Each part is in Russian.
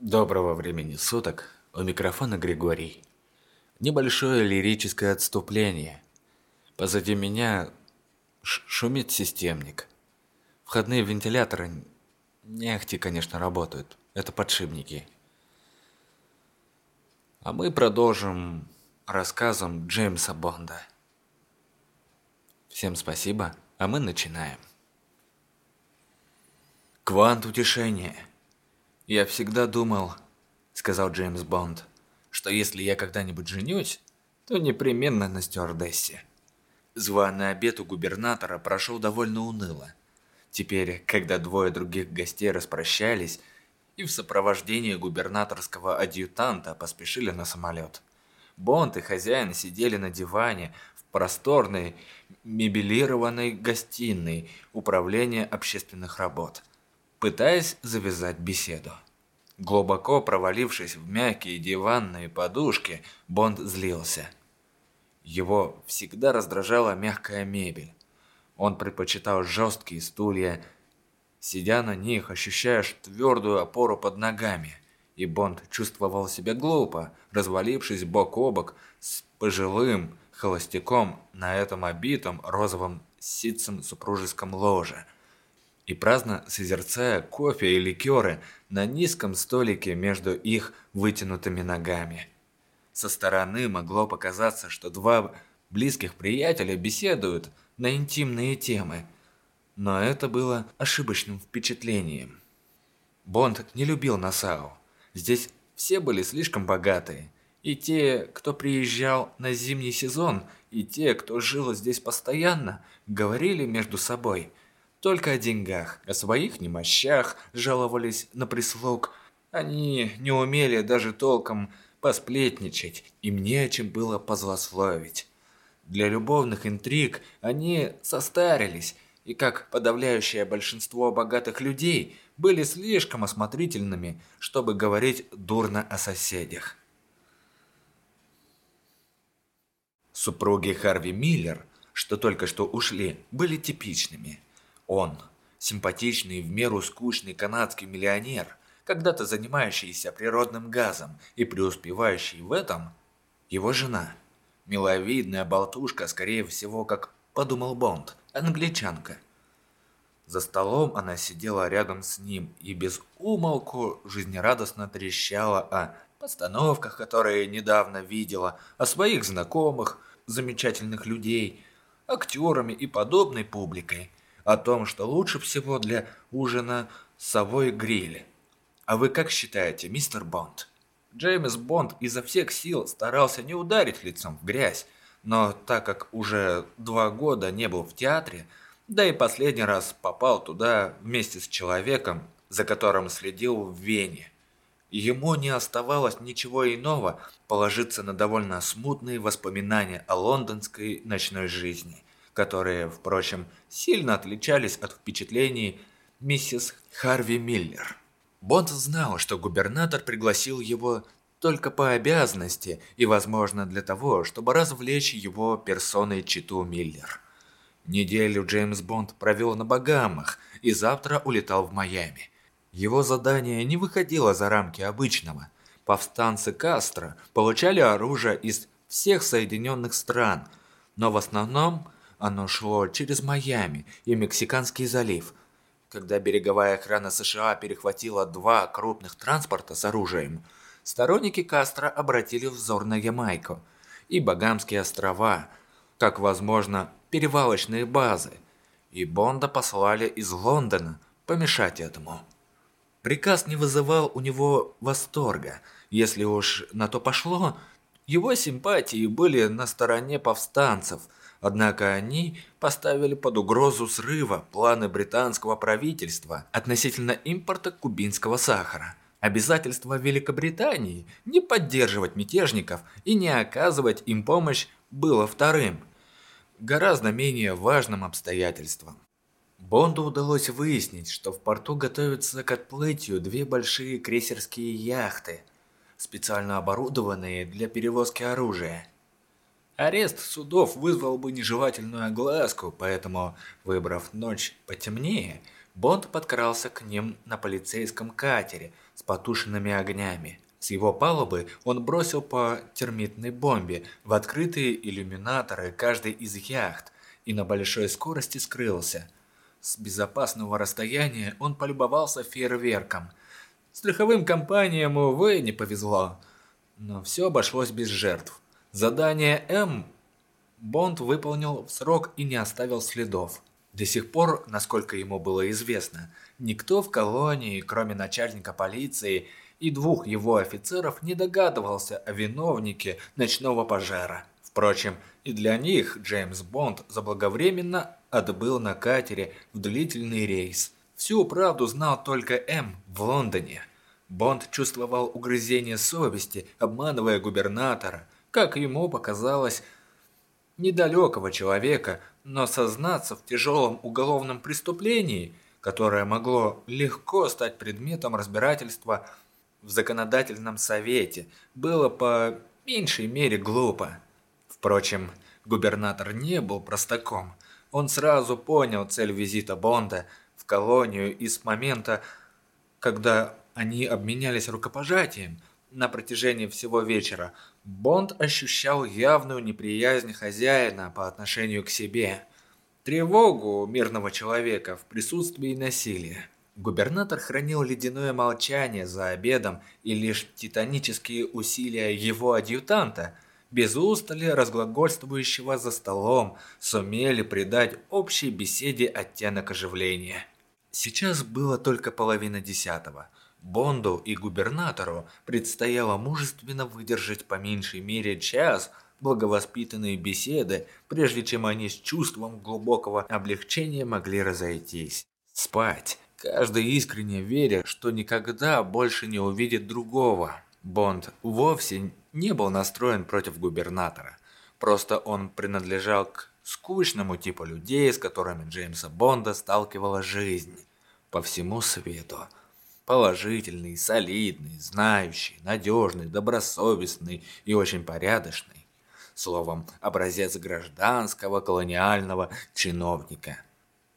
Доброго времени суток. У микрофона Григорий. Небольшое лирическое отступление. Позади меня шумит системник. Входные вентиляторы не ахти, конечно, работают. Это подшипники. А мы продолжим рассказом Джеймса Бонда. Всем спасибо, а мы начинаем. Квант утешения. «Я всегда думал», — сказал Джеймс Бонд, «что если я когда-нибудь женюсь, то непременно на стюардессе». Званый обед у губернатора прошел довольно уныло. Теперь, когда двое других гостей распрощались и в сопровождении губернаторского адъютанта поспешили на самолет, Бонд и хозяин сидели на диване в просторной мебелированной гостиной управления общественных работ – пытаясь завязать беседу. Глубоко провалившись в мягкие диванные подушки, Бонд злился. Его всегда раздражала мягкая мебель. Он предпочитал жесткие стулья, сидя на них, ощущаешь твердую опору под ногами, и Бонд чувствовал себя глупо, развалившись бок о бок с пожилым холостяком на этом обитом розовым ситцем супружеском ложе – и праздно созерцая кофе и ликеры на низком столике между их вытянутыми ногами. Со стороны могло показаться, что два близких приятеля беседуют на интимные темы, но это было ошибочным впечатлением. Бонд не любил Насау. Здесь все были слишком богатые. И те, кто приезжал на зимний сезон, и те, кто жил здесь постоянно, говорили между собой – только о деньгах, о своих немощах жаловались на прислуг. Они не умели даже толком посплетничать, им не о чем было позлословить. Для любовных интриг они состарились, и как подавляющее большинство богатых людей были слишком осмотрительными, чтобы говорить дурно о соседях. Супруги Харви Миллер, что только что ушли, были типичными – он, симпатичный в меру скучный канадский миллионер, когда-то занимающийся природным газом и преуспевающий в этом, его жена, миловидная болтушка, скорее всего, как подумал Бонд, англичанка. За столом она сидела рядом с ним и без умолку жизнерадостно трещала о постановках, которые недавно видела, о своих знакомых, замечательных людей, актерами и подобной публикой – о том, что лучше всего для ужина совой гриль. А вы как считаете, мистер Бонд? Джеймс Бонд изо всех сил старался не ударить лицом в грязь, но так как уже два года не был в театре, да и последний раз попал туда вместе с человеком, за которым следил в Вене. Ему не оставалось ничего иного положиться на довольно смутные воспоминания о лондонской ночной жизни которые, впрочем, сильно отличались от впечатлений миссис Харви Миллер. Бонд знал, что губернатор пригласил его только по обязанности и, возможно, для того, чтобы развлечь его персоной Читу Миллер. Неделю Джеймс Бонд провел на Багамах и завтра улетал в Майами. Его задание не выходило за рамки обычного. Повстанцы Кастро получали оружие из всех Соединенных стран, но в основном оно шло через Майами и Мексиканский залив. Когда береговая охрана США перехватила два крупных транспорта с оружием, сторонники Кастро обратили взор на Ямайку и Багамские острова, как, возможно, перевалочные базы, и Бонда послали из Лондона помешать этому. Приказ не вызывал у него восторга. Если уж на то пошло, его симпатии были на стороне повстанцев – Однако они поставили под угрозу срыва планы британского правительства относительно импорта кубинского сахара. Обязательство Великобритании не поддерживать мятежников и не оказывать им помощь было вторым, гораздо менее важным обстоятельством. Бонду удалось выяснить, что в порту готовятся к отплытию две большие крейсерские яхты, специально оборудованные для перевозки оружия. Арест судов вызвал бы нежелательную огласку, поэтому, выбрав ночь потемнее, Бонд подкрался к ним на полицейском катере с потушенными огнями. С его палубы он бросил по термитной бомбе в открытые иллюминаторы каждой из яхт и на большой скорости скрылся. С безопасного расстояния он полюбовался фейерверком. Страховым компаниям, увы, не повезло. Но все обошлось без жертв. Задание М Бонд выполнил в срок и не оставил следов. До сих пор, насколько ему было известно, никто в колонии, кроме начальника полиции и двух его офицеров, не догадывался о виновнике ночного пожара. Впрочем, и для них Джеймс Бонд заблаговременно отбыл на катере в длительный рейс. Всю правду знал только М в Лондоне. Бонд чувствовал угрызение совести, обманывая губернатора. Как ему показалось, недалекого человека, но сознаться в тяжелом уголовном преступлении, которое могло легко стать предметом разбирательства в законодательном совете, было по меньшей мере глупо. Впрочем, губернатор не был простаком. Он сразу понял цель визита Бонда в колонию и с момента, когда они обменялись рукопожатием на протяжении всего вечера, Бонд ощущал явную неприязнь хозяина по отношению к себе, тревогу мирного человека в присутствии насилия. Губернатор хранил ледяное молчание за обедом, и лишь титанические усилия его адъютанта, без устали разглагольствующего за столом, сумели придать общей беседе оттенок оживления. Сейчас было только половина десятого – Бонду и губернатору предстояло мужественно выдержать по меньшей мере час благовоспитанные беседы, прежде чем они с чувством глубокого облегчения могли разойтись. Спать, каждый искренне веря, что никогда больше не увидит другого. Бонд вовсе не был настроен против губернатора. Просто он принадлежал к скучному типу людей, с которыми Джеймса Бонда сталкивала жизнь по всему свету. Положительный, солидный, знающий, надежный, добросовестный и очень порядочный. Словом, образец гражданского колониального чиновника.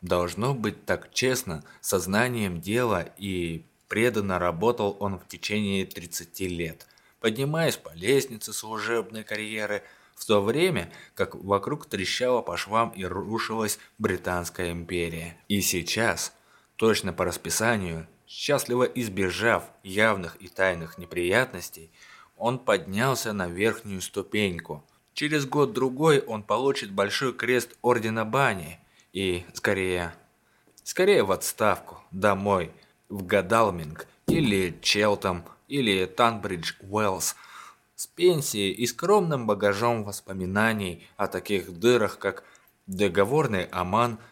Должно быть так честно, сознанием дела и преданно работал он в течение 30 лет, поднимаясь по лестнице служебной карьеры, в то время, как вокруг трещала по швам и рушилась Британская империя. И сейчас, точно по расписанию, Счастливо избежав явных и тайных неприятностей, он поднялся на верхнюю ступеньку. Через год-другой он получит большой крест Ордена Бани и, скорее, скорее в отставку, домой, в Гадалминг или Челтом или Танбридж Уэллс с пенсией и скромным багажом воспоминаний о таких дырах, как договорный Оман –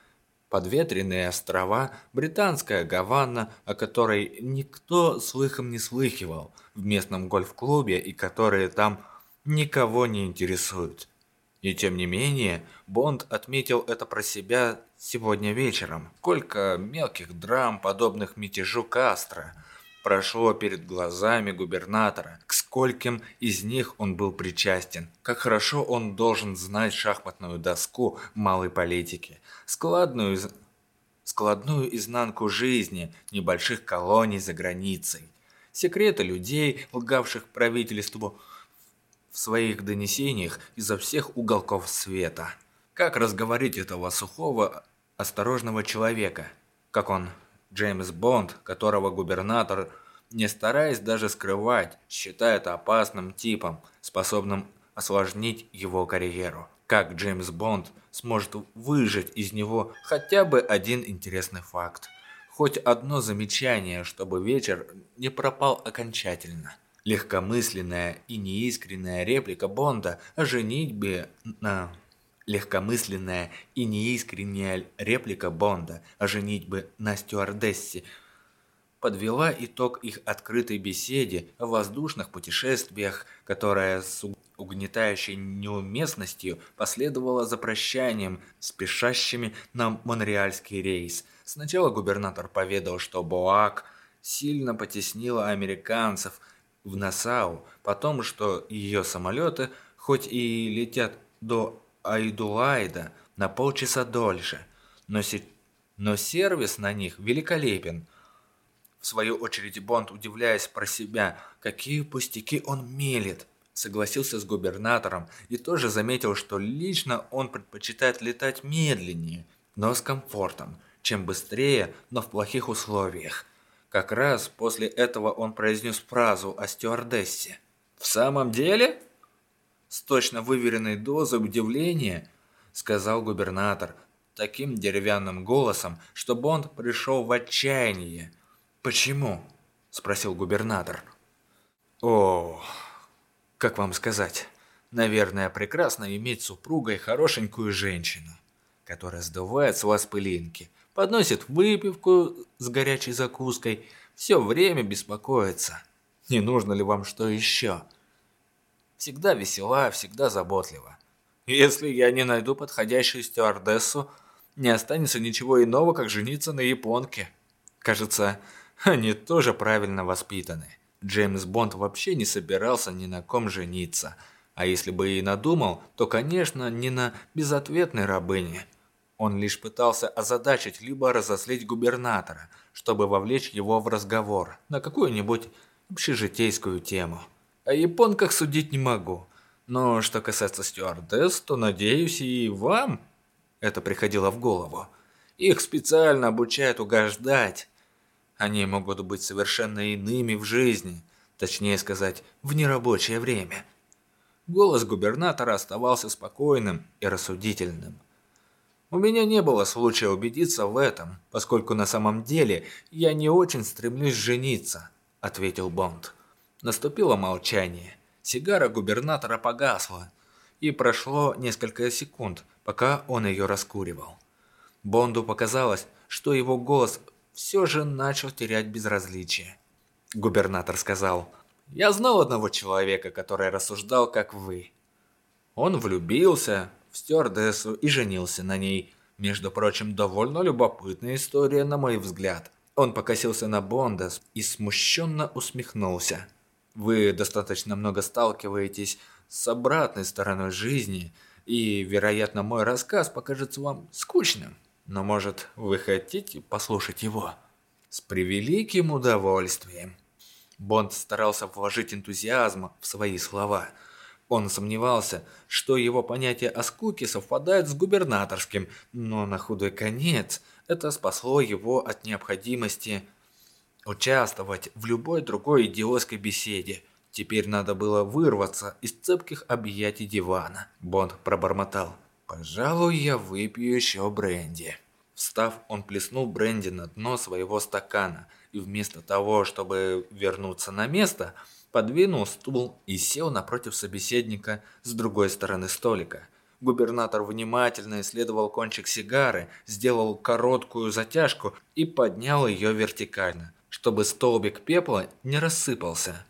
подветренные острова, британская Гавана, о которой никто слыхом не слыхивал в местном гольф-клубе и которые там никого не интересуют. И тем не менее, Бонд отметил это про себя сегодня вечером. Сколько мелких драм, подобных мятежу Кастро – прошло перед глазами губернатора, к скольким из них он был причастен, как хорошо он должен знать шахматную доску малой политики, складную, складную изнанку жизни небольших колоний за границей, секреты людей, лгавших правительству в своих донесениях изо всех уголков света. Как разговорить этого сухого, осторожного человека, как он Джеймс Бонд, которого губернатор, не стараясь даже скрывать, считает опасным типом, способным осложнить его карьеру. Как Джеймс Бонд сможет выжать из него хотя бы один интересный факт. Хоть одно замечание, чтобы вечер не пропал окончательно. Легкомысленная и неискренняя реплика Бонда о женитьбе на легкомысленная и неискренняя реплика Бонда о женитьбе на стюардессе подвела итог их открытой беседе о воздушных путешествиях, которая с угнетающей неуместностью последовала за прощанием, спешащими на монреальский рейс. Сначала губернатор поведал, что Боак сильно потеснила американцев в Насау, потом, что ее самолеты, хоть и летят до Айдулайда на полчаса дольше, но, си но сервис на них великолепен. В свою очередь Бонд, удивляясь про себя, какие пустяки он мелет, согласился с губернатором и тоже заметил, что лично он предпочитает летать медленнее, но с комфортом, чем быстрее, но в плохих условиях. Как раз после этого он произнес фразу о стюардессе. «В самом деле?» С точно выверенной дозой удивления, сказал губернатор, таким деревянным голосом, что Бонд пришел в отчаяние. «Почему?» – спросил губернатор. «О, как вам сказать, наверное, прекрасно иметь супругой хорошенькую женщину, которая сдувает с вас пылинки, подносит выпивку с горячей закуской, все время беспокоится. Не нужно ли вам что еще? Всегда весела, всегда заботлива. Если я не найду подходящую стюардессу, не останется ничего иного, как жениться на японке. Кажется, они тоже правильно воспитаны. Джеймс Бонд вообще не собирался ни на ком жениться. А если бы и надумал, то, конечно, не на безответной рабыне – он лишь пытался озадачить либо разослить губернатора, чтобы вовлечь его в разговор на какую-нибудь общежитейскую тему. О японках судить не могу. Но что касается стюардесс, то, надеюсь, и вам это приходило в голову. Их специально обучают угождать. Они могут быть совершенно иными в жизни, точнее сказать, в нерабочее время. Голос губернатора оставался спокойным и рассудительным. У меня не было случая убедиться в этом, поскольку на самом деле я не очень стремлюсь жениться», – ответил Бонд. Наступило молчание. Сигара губернатора погасла, и прошло несколько секунд, пока он ее раскуривал. Бонду показалось, что его голос все же начал терять безразличие. Губернатор сказал, «Я знал одного человека, который рассуждал, как вы. Он влюбился, в стюардессу и женился на ней. Между прочим, довольно любопытная история, на мой взгляд. Он покосился на Бонда и смущенно усмехнулся. Вы достаточно много сталкиваетесь с обратной стороной жизни, и, вероятно, мой рассказ покажется вам скучным. Но, может, вы хотите послушать его? С превеликим удовольствием. Бонд старался вложить энтузиазм в свои слова – он сомневался, что его понятие о скуке совпадает с губернаторским, но на худой конец это спасло его от необходимости участвовать в любой другой идиотской беседе. Теперь надо было вырваться из цепких объятий дивана. Бонд пробормотал. «Пожалуй, я выпью еще бренди». Встав, он плеснул бренди на дно своего стакана, и вместо того, чтобы вернуться на место – подвинул стул и сел напротив собеседника с другой стороны столика. Губернатор внимательно исследовал кончик сигары, сделал короткую затяжку и поднял ее вертикально, чтобы столбик пепла не рассыпался.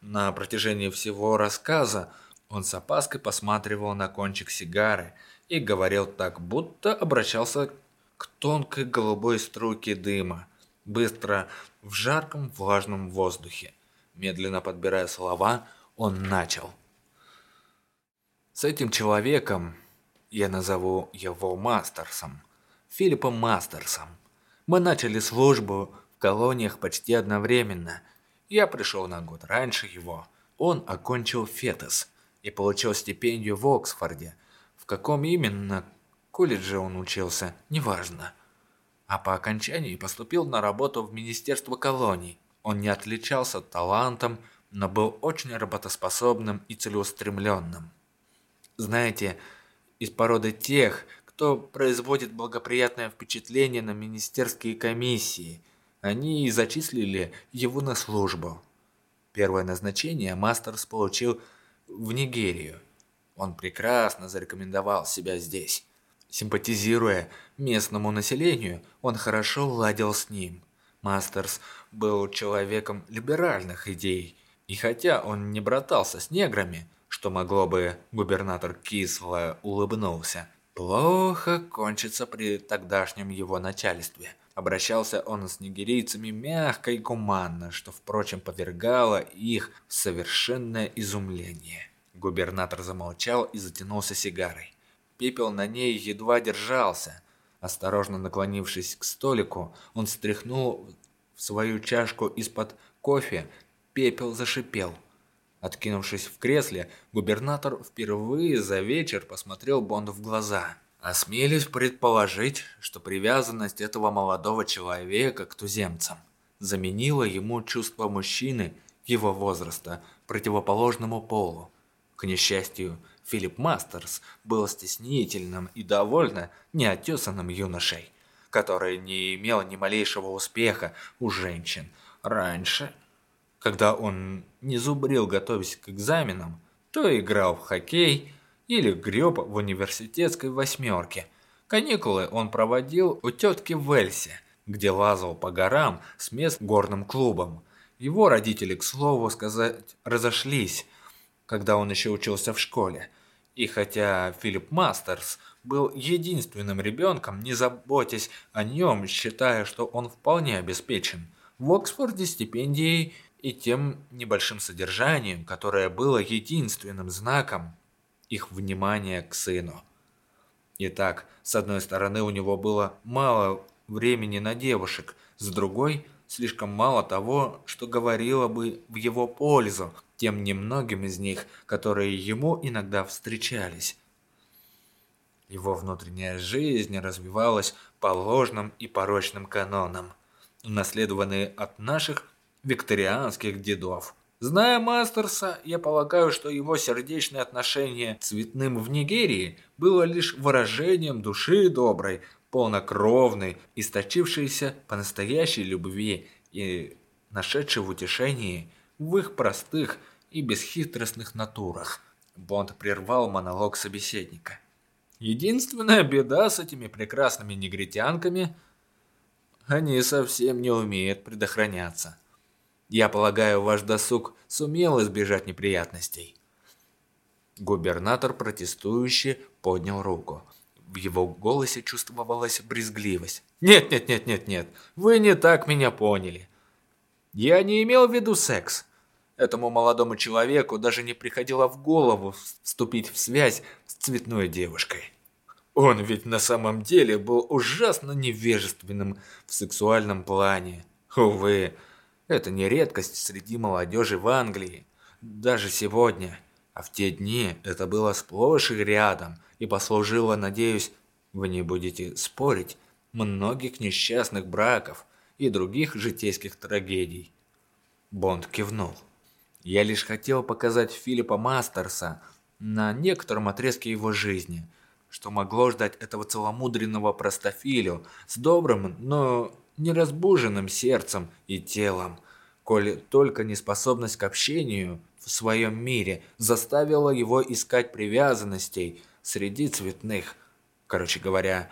На протяжении всего рассказа он с опаской посматривал на кончик сигары и говорил так, будто обращался к тонкой голубой струйке дыма, быстро в жарком влажном воздухе. Медленно подбирая слова, он начал. С этим человеком, я назову его Мастерсом, Филиппом Мастерсом, мы начали службу колониях почти одновременно. Я пришел на год раньше его. Он окончил ФЕТОС и получил стипендию в Оксфорде. В каком именно колледже он учился, неважно. А по окончании поступил на работу в Министерство колоний. Он не отличался талантом, но был очень работоспособным и целеустремленным. Знаете, из породы тех, кто производит благоприятное впечатление на министерские комиссии, они зачислили его на службу. Первое назначение Мастерс получил в Нигерию. Он прекрасно зарекомендовал себя здесь. Симпатизируя местному населению, он хорошо ладил с ним – Мастерс был человеком либеральных идей, и хотя он не братался с неграми, что могло бы губернатор кисло улыбнулся, плохо кончится при тогдашнем его начальстве. Обращался он с нигерийцами мягко и гуманно, что, впрочем, повергало их в совершенное изумление. Губернатор замолчал и затянулся сигарой. Пепел на ней едва держался – Осторожно наклонившись к столику, он стряхнул в свою чашку из-под кофе, пепел зашипел. Откинувшись в кресле, губернатор впервые за вечер посмотрел Бонду в глаза. Осмелюсь предположить, что привязанность этого молодого человека к туземцам заменила ему чувство мужчины его возраста противоположному полу. К несчастью, Филипп Мастерс был стеснительным и довольно неотесанным юношей, который не имел ни малейшего успеха у женщин. Раньше когда он не зубрил, готовясь к экзаменам, то играл в хоккей или греб в университетской восьмерке. Каникулы он проводил у тетки в Эльсе, где лазал по горам с мест горным клубом. Его родители, к слову сказать, разошлись, когда он еще учился в школе. И хотя Филипп Мастерс был единственным ребенком, не заботясь о нем, считая, что он вполне обеспечен, в Оксфорде стипендией и тем небольшим содержанием, которое было единственным знаком их внимания к сыну. Итак, с одной стороны у него было мало времени на девушек, с другой – слишком мало того, что говорило бы в его пользу тем немногим из них, которые ему иногда встречались. Его внутренняя жизнь развивалась по ложным и порочным канонам, унаследованные от наших викторианских дедов. Зная Мастерса, я полагаю, что его сердечное отношение к цветным в Нигерии было лишь выражением души доброй, полнокровной, источившейся по настоящей любви и нашедшей в утешении в их простых и бесхитростных натурах. Бонд прервал монолог собеседника. Единственная беда с этими прекрасными негритянками – они совсем не умеют предохраняться. Я полагаю, ваш досуг сумел избежать неприятностей. Губернатор протестующе поднял руку. В его голосе чувствовалась брезгливость. «Нет, нет, нет, нет, нет, вы не так меня поняли. Я не имел в виду секс. Этому молодому человеку даже не приходило в голову вступить в связь с цветной девушкой. Он ведь на самом деле был ужасно невежественным в сексуальном плане. Увы, это не редкость среди молодежи в Англии. Даже сегодня. А в те дни это было сплошь и рядом и послужило, надеюсь, вы не будете спорить, многих несчастных браков и других житейских трагедий. Бонд кивнул. Я лишь хотел показать Филиппа Мастерса на некотором отрезке его жизни, что могло ждать этого целомудренного простофилю с добрым, но неразбуженным сердцем и телом, коли только неспособность к общению в своем мире заставила его искать привязанностей среди цветных. Короче говоря,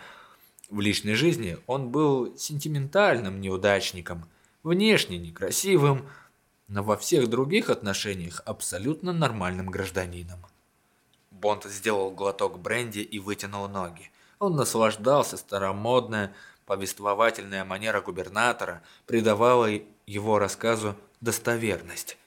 в личной жизни он был сентиментальным неудачником, внешне некрасивым, но во всех других отношениях абсолютно нормальным гражданином. Бонд сделал глоток бренди и вытянул ноги. Он наслаждался старомодной, повествовательная манера губернатора придавала его рассказу достоверность.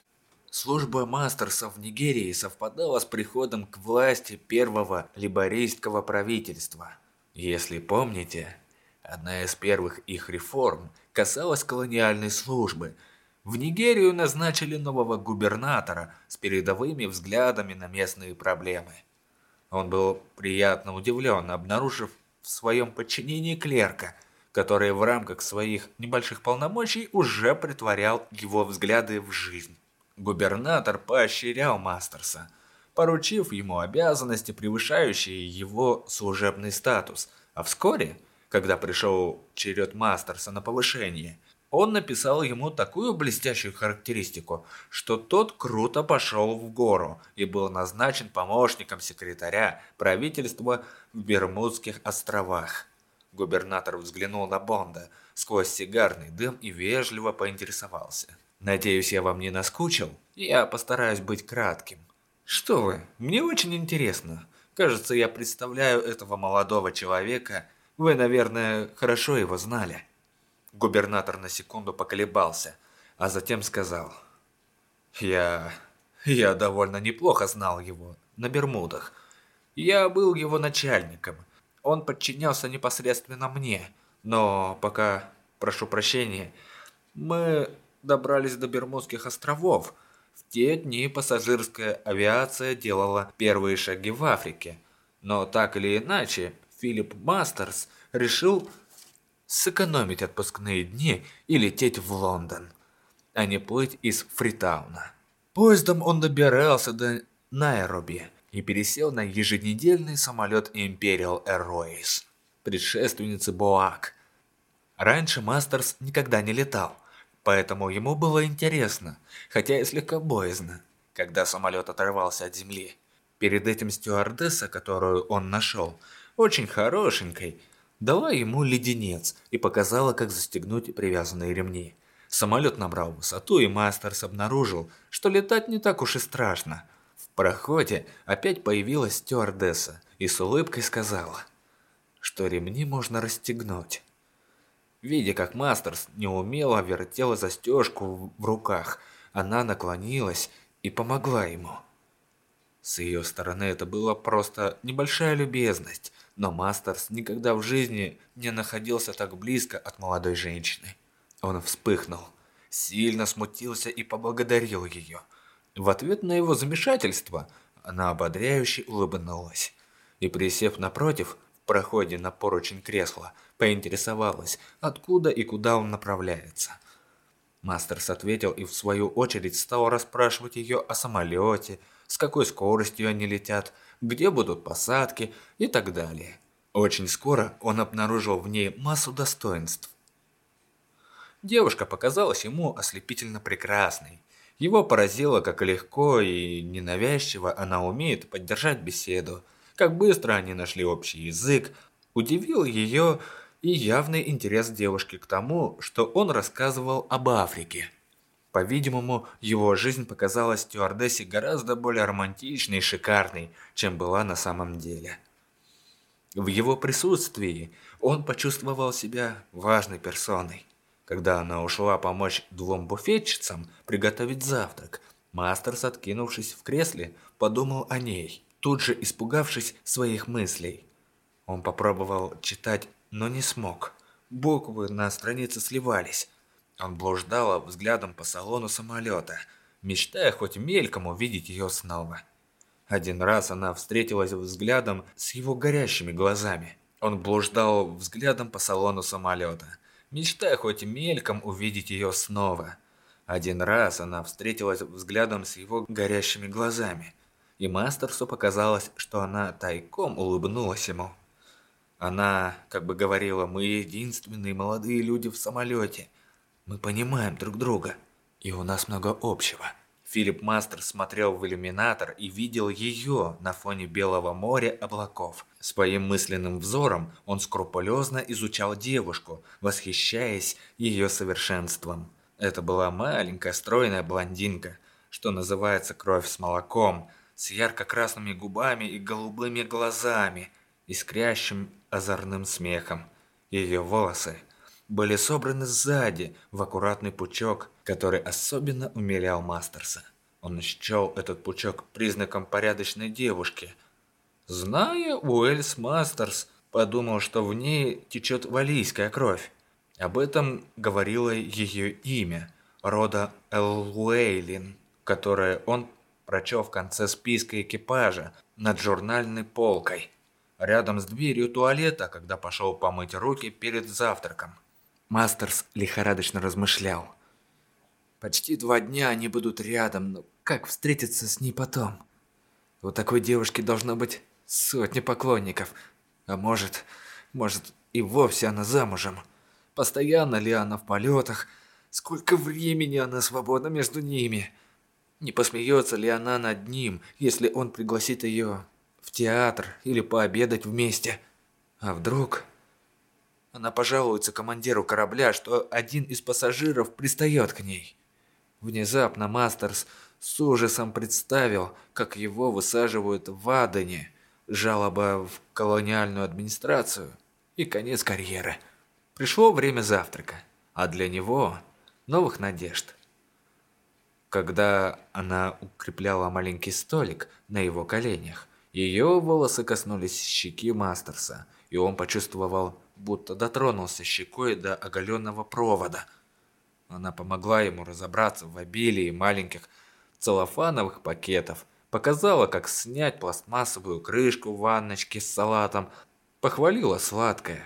Служба мастерсов в Нигерии совпадала с приходом к власти первого либорейского правительства. Если помните, одна из первых их реформ касалась колониальной службы. В Нигерию назначили нового губернатора с передовыми взглядами на местные проблемы. Он был приятно удивлен, обнаружив в своем подчинении клерка, который в рамках своих небольших полномочий уже притворял его взгляды в жизнь. Губернатор поощрял Мастерса, поручив ему обязанности, превышающие его служебный статус, а вскоре, когда пришел черед Мастерса на повышение, он написал ему такую блестящую характеристику, что тот круто пошел в гору и был назначен помощником секретаря правительства в Бермудских островах. Губернатор взглянул на Бонда сквозь сигарный дым и вежливо поинтересовался. «Надеюсь, я вам не наскучил? Я постараюсь быть кратким». «Что вы, мне очень интересно. Кажется, я представляю этого молодого человека. Вы, наверное, хорошо его знали». Губернатор на секунду поколебался, а затем сказал. «Я... я довольно неплохо знал его на Бермудах. Я был его начальником» Он подчинялся непосредственно мне, но пока, прошу прощения, Мы добрались до Бермудских островов. В те дни пассажирская авиация делала первые шаги в Африке. Но так или иначе, Филипп Мастерс решил сэкономить отпускные дни и лететь в Лондон, а не плыть из Фритауна. Поездом он добирался до Найроби и пересел на еженедельный самолет Imperial Airways, предшественницы Боак. Раньше Мастерс никогда не летал, поэтому ему было интересно, хотя и слегка боязно, когда самолет оторвался от земли. Перед этим стюардесса, которую он нашел, очень хорошенькой, дала ему леденец и показала, как застегнуть привязанные ремни. Самолет набрал высоту, и Мастерс обнаружил, что летать не так уж и страшно. Проходе опять появилась стюардесса и с улыбкой сказала, что ремни можно расстегнуть. Видя, как Мастерс неумело вертела застежку в руках, она наклонилась и помогла ему. С ее стороны это была просто небольшая любезность, но Мастерс никогда в жизни не находился так близко от молодой женщины. Он вспыхнул, сильно смутился и поблагодарил ее. В ответ на его замешательство она ободряюще улыбнулась и, присев напротив, в проходе на поручень кресла, поинтересовалась, откуда и куда он направляется. Мастерс ответил и в свою очередь стал расспрашивать ее о самолете, с какой скоростью они летят, где будут посадки и так далее. Очень скоро он обнаружил в ней массу достоинств. Девушка показалась ему ослепительно прекрасной. Его поразило, как легко и ненавязчиво она умеет поддержать беседу, как быстро они нашли общий язык. Удивил ее и явный интерес девушки к тому, что он рассказывал об Африке. По-видимому, его жизнь показалась стюардессе гораздо более романтичной и шикарной, чем была на самом деле. В его присутствии он почувствовал себя важной персоной. Когда она ушла помочь двум буфетчицам приготовить завтрак, Мастерс, откинувшись в кресле, подумал о ней, тут же испугавшись своих мыслей. Он попробовал читать, но не смог. Буквы на странице сливались, он блуждал взглядом по салону самолета, мечтая хоть мельком увидеть ее снова. Один раз она встретилась взглядом с его горящими глазами. Он блуждал взглядом по салону самолета, мечтая хоть мельком увидеть ее снова. Один раз она встретилась взглядом с его горящими глазами, и Мастерсу показалось, что она тайком улыбнулась ему. Она как бы говорила, мы единственные молодые люди в самолете, мы понимаем друг друга, и у нас много общего. Филипп Мастер смотрел в иллюминатор и видел ее на фоне белого моря облаков. Своим мысленным взором он скрупулезно изучал девушку, восхищаясь ее совершенством. Это была маленькая стройная блондинка, что называется кровь с молоком, с ярко-красными губами и голубыми глазами, искрящим озорным смехом. Ее волосы были собраны сзади в аккуратный пучок, который особенно умилял Мастерса. Он счел этот пучок признаком порядочной девушки. Зная Уэльс Мастерс, подумал, что в ней течет валийская кровь. Об этом говорило ее имя, рода Элуэйлин, которое он прочел в конце списка экипажа над журнальной полкой, рядом с дверью туалета, когда пошел помыть руки перед завтраком. Мастерс лихорадочно размышлял. Почти два дня они будут рядом, но как встретиться с ней потом? У такой девушки должно быть сотни поклонников. А может, может и вовсе она замужем. Постоянно ли она в полетах? Сколько времени она свободна между ними? Не посмеется ли она над ним, если он пригласит ее в театр или пообедать вместе? А вдруг... Она пожалуется командиру корабля, что один из пассажиров пристает к ней. Внезапно Мастерс с ужасом представил, как его высаживают в Адене, жалоба в колониальную администрацию и конец карьеры. Пришло время завтрака, а для него новых надежд. Когда она укрепляла маленький столик на его коленях, ее волосы коснулись щеки Мастерса, и он почувствовал будто дотронулся щекой до оголенного провода. Она помогла ему разобраться в обилии маленьких целлофановых пакетов, показала, как снять пластмассовую крышку в ванночке с салатом, похвалила сладкое.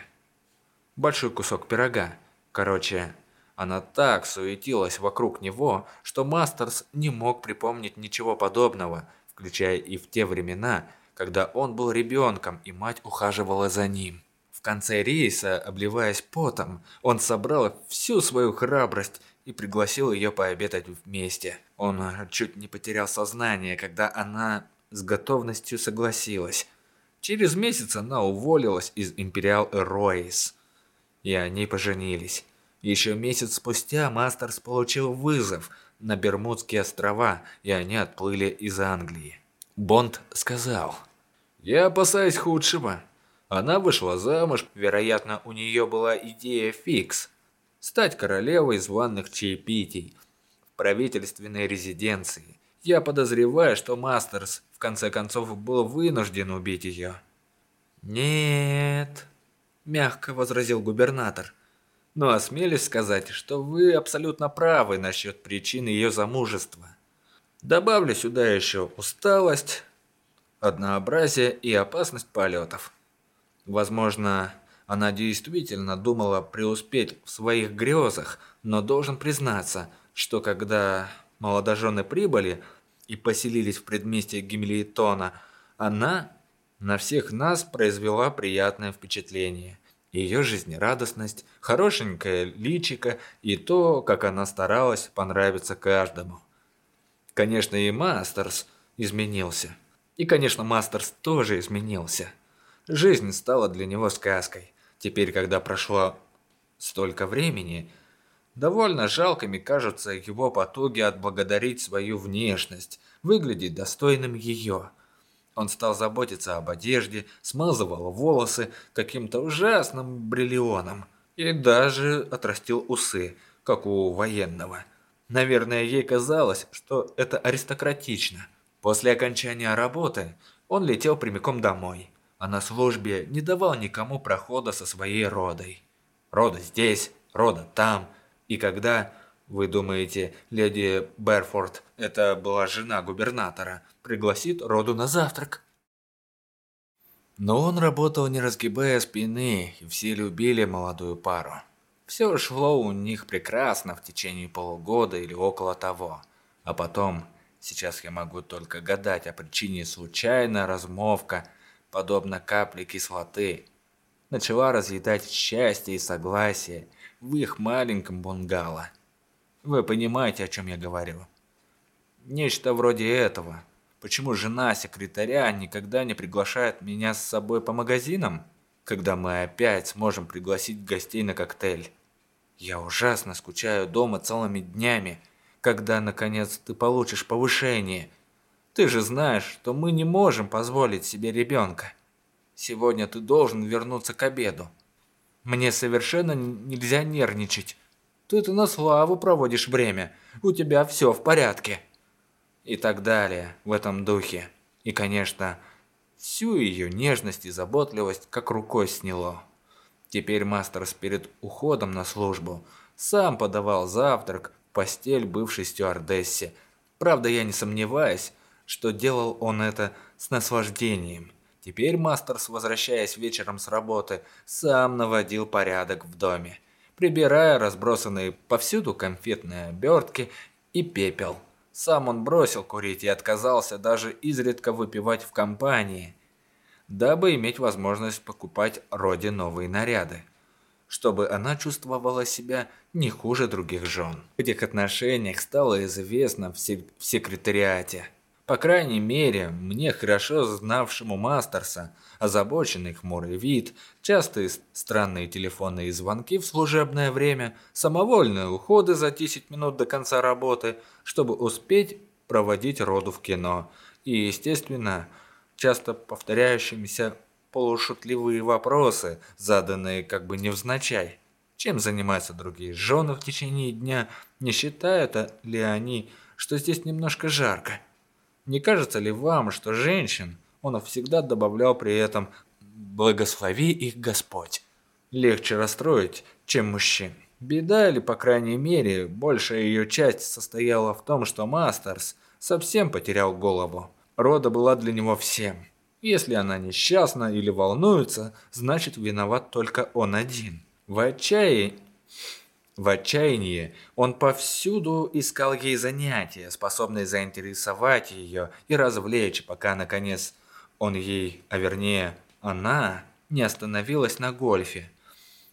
Большой кусок пирога. Короче, она так суетилась вокруг него, что Мастерс не мог припомнить ничего подобного, включая и в те времена, когда он был ребенком и мать ухаживала за ним. В конце рейса, обливаясь потом, он собрал всю свою храбрость и пригласил ее пообедать вместе. Он чуть не потерял сознание, когда она с готовностью согласилась. Через месяц она уволилась из Imperial Airways, и они поженились. Еще месяц спустя Мастерс получил вызов на Бермудские острова, и они отплыли из Англии. Бонд сказал, «Я опасаюсь худшего». Она вышла замуж, вероятно, у нее была идея фикс – стать королевой званных чаепитий в правительственной резиденции. Я подозреваю, что Мастерс в конце концов был вынужден убить ее. «Нет», – мягко возразил губернатор – но осмелюсь сказать, что вы абсолютно правы насчет причин ее замужества. Добавлю сюда еще усталость, однообразие и опасность полетов. Возможно, она действительно думала преуспеть в своих грезах, но должен признаться, что когда молодожены прибыли и поселились в предместье Гимлейтона, она на всех нас произвела приятное впечатление – ее жизнерадостность, хорошенькое личико и то, как она старалась понравиться каждому. Конечно, и Мастерс изменился. И, конечно, Мастерс тоже изменился. Жизнь стала для него сказкой. Теперь, когда прошло столько времени, довольно жалкими кажутся его потуги отблагодарить свою внешность, выглядеть достойным ее – он стал заботиться об одежде, смазывал волосы каким-то ужасным бриллионом и даже отрастил усы, как у военного. Наверное, ей казалось, что это аристократично. После окончания работы он летел прямиком домой, а на службе не давал никому прохода со своей родой. Рода здесь, рода там, и когда вы думаете, леди Берфорд, это была жена губернатора, пригласит роду на завтрак? Но он работал не разгибая спины, и все любили молодую пару. Все шло у них прекрасно в течение полугода или около того. А потом, сейчас я могу только гадать о причине случайная размовка, подобно капле кислоты, начала разъедать счастье и согласие в их маленьком бунгало. Вы понимаете, о чем я говорю. Нечто вроде этого. Почему жена секретаря никогда не приглашает меня с собой по магазинам, когда мы опять сможем пригласить гостей на коктейль? Я ужасно скучаю дома целыми днями, когда, наконец, ты получишь повышение. Ты же знаешь, что мы не можем позволить себе ребенка. Сегодня ты должен вернуться к обеду. Мне совершенно нельзя нервничать. Ты-то на славу проводишь время. У тебя все в порядке. И так далее в этом духе. И, конечно, всю ее нежность и заботливость как рукой сняло. Теперь Мастерс перед уходом на службу сам подавал завтрак в постель бывшей стюардессе. Правда, я не сомневаюсь, что делал он это с наслаждением. Теперь Мастерс, возвращаясь вечером с работы, сам наводил порядок в доме прибирая разбросанные повсюду конфетные обертки и пепел. Сам он бросил курить и отказался даже изредка выпивать в компании, дабы иметь возможность покупать Роде новые наряды, чтобы она чувствовала себя не хуже других жен. В этих отношениях стало известно в, секретариате. По крайней мере, мне хорошо знавшему Мастерса, озабоченный хмурый вид, частые странные телефонные звонки в служебное время, самовольные уходы за 10 минут до конца работы, чтобы успеть проводить роду в кино. И, естественно, часто повторяющимися полушутливые вопросы, заданные как бы невзначай. Чем занимаются другие жены в течение дня? Не считают ли они, что здесь немножко жарко? Не кажется ли вам, что женщин он всегда добавлял при этом «благослови их Господь»? Легче расстроить, чем мужчин. Беда, или по крайней мере, большая ее часть состояла в том, что Мастерс совсем потерял голову. Рода была для него всем. Если она несчастна или волнуется, значит виноват только он один. В отчаянии, в отчаянии он повсюду искал ей занятия, способные заинтересовать ее и развлечь, пока, наконец, он ей, а вернее, она, не остановилась на гольфе.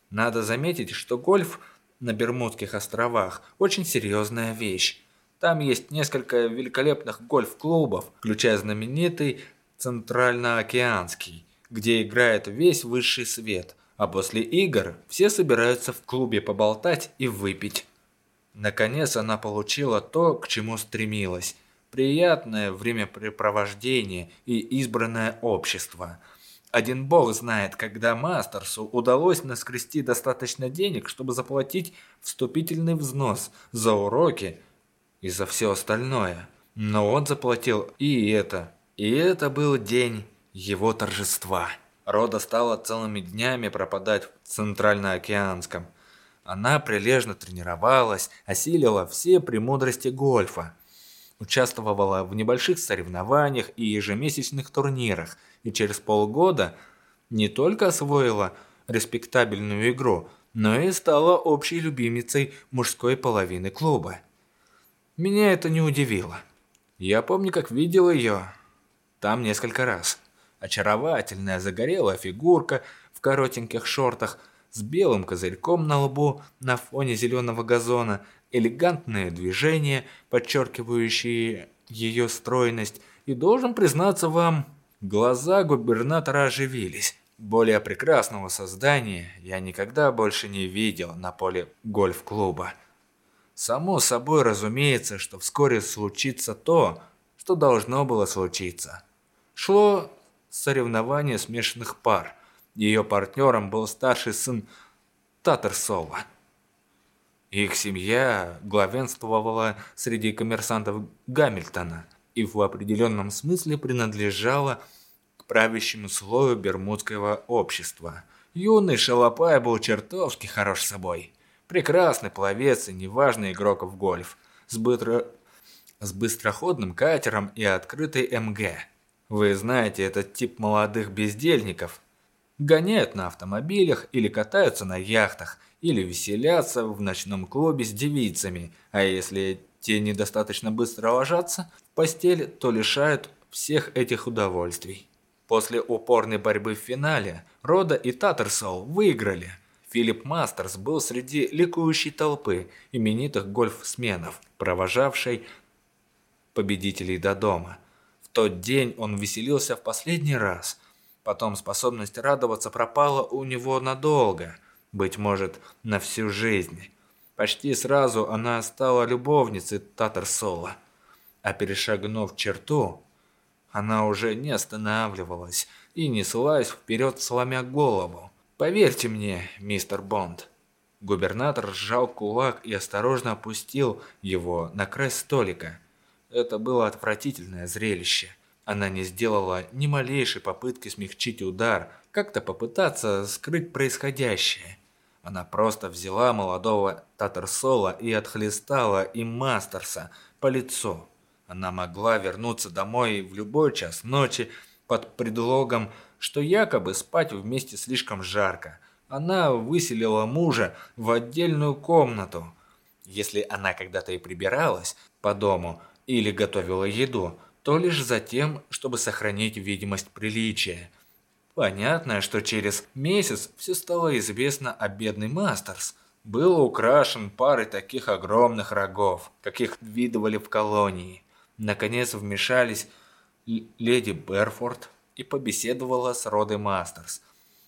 Надо заметить, что гольф на Бермудских островах очень серьезная вещь. Там есть несколько великолепных гольф-клубов, включая знаменитый Центральноокеанский, где играет весь высший свет, а после игр все собираются в клубе поболтать и выпить. Наконец она получила то, к чему стремилась – приятное времяпрепровождение и избранное общество. Один бог знает, когда Мастерсу удалось наскрести достаточно денег, чтобы заплатить вступительный взнос за уроки и за все остальное. Но он заплатил и это. И это был день его торжества. Рода стала целыми днями пропадать в Центральноокеанском. Она прилежно тренировалась, осилила все премудрости гольфа. Участвовала в небольших соревнованиях и ежемесячных турнирах, и через полгода не только освоила респектабельную игру, но и стала общей любимицей мужской половины клуба. Меня это не удивило. Я помню, как видел ее там несколько раз. Очаровательная загорелая фигурка в коротеньких шортах с белым козырьком на лбу на фоне зеленого газона, элегантные движения, подчеркивающие ее стройность, и должен признаться вам, глаза губернатора оживились. Более прекрасного создания я никогда больше не видел на поле гольф-клуба. Само собой разумеется, что вскоре случится то, что должно было случиться. Шло соревнование смешанных пар. Ее партнером был старший сын Татарсова. Их семья главенствовала среди коммерсантов Гамильтона и в определенном смысле принадлежала к правящему слою бермудского общества. Юный шалопай был чертовски хорош собой. Прекрасный пловец и неважный игрок в гольф, с, быстро... с быстроходным катером и открытой МГ. Вы знаете этот тип молодых бездельников. Гоняют на автомобилях или катаются на яхтах, или веселятся в ночном клубе с девицами, а если те недостаточно быстро ложатся в постель, то лишают всех этих удовольствий. После упорной борьбы в финале Рода и Таттерсол выиграли – Филипп Мастерс был среди ликующей толпы именитых гольф-сменов, провожавшей победителей до дома. Тот день он веселился в последний раз. Потом способность радоваться пропала у него надолго, быть может, на всю жизнь. Почти сразу она стала любовницей Татарсола. А перешагнув черту, она уже не останавливалась и неслась вперед, сломя голову. Поверьте мне, мистер Бонд. Губернатор сжал кулак и осторожно опустил его на край столика. Это было отвратительное зрелище. Она не сделала ни малейшей попытки смягчить удар, как-то попытаться скрыть происходящее. Она просто взяла молодого Татарсола и отхлестала им Мастерса по лицу. Она могла вернуться домой в любой час ночи под предлогом что якобы спать вместе слишком жарко. Она выселила мужа в отдельную комнату. Если она когда-то и прибиралась по дому или готовила еду, то лишь за тем, чтобы сохранить видимость приличия. Понятно, что через месяц все стало известно о бедной Мастерс. Был украшен парой таких огромных рогов, каких видывали в колонии. Наконец вмешались леди Берфорд, и побеседовала с Родой Мастерс.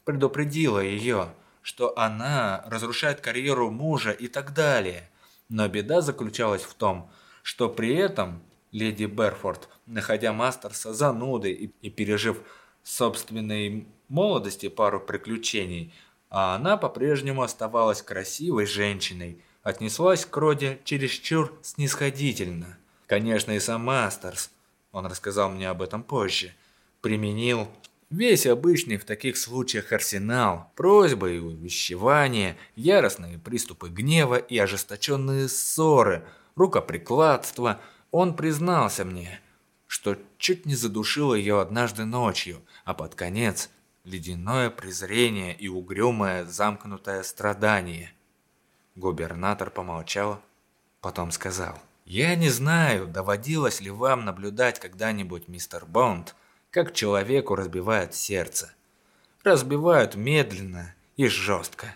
Предупредила ее, что она разрушает карьеру мужа и так далее. Но беда заключалась в том, что при этом леди Берфорд, находя Мастерса занудой и, и пережив собственной молодости пару приключений, а она по-прежнему оставалась красивой женщиной, отнеслась к Роде чересчур снисходительно. Конечно, и сам Мастерс, он рассказал мне об этом позже – применил Весь обычный в таких случаях арсенал, просьбы и увещевания, яростные приступы гнева и ожесточенные ссоры, рукоприкладство. Он признался мне, что чуть не задушил ее однажды ночью, а под конец ледяное презрение и угрюмое замкнутое страдание. Губернатор помолчал, потом сказал. «Я не знаю, доводилось ли вам наблюдать когда-нибудь, мистер Бонд, как человеку разбивают сердце. Разбивают медленно и жестко.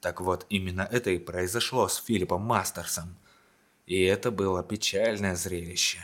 Так вот, именно это и произошло с Филиппом Мастерсом. И это было печальное зрелище.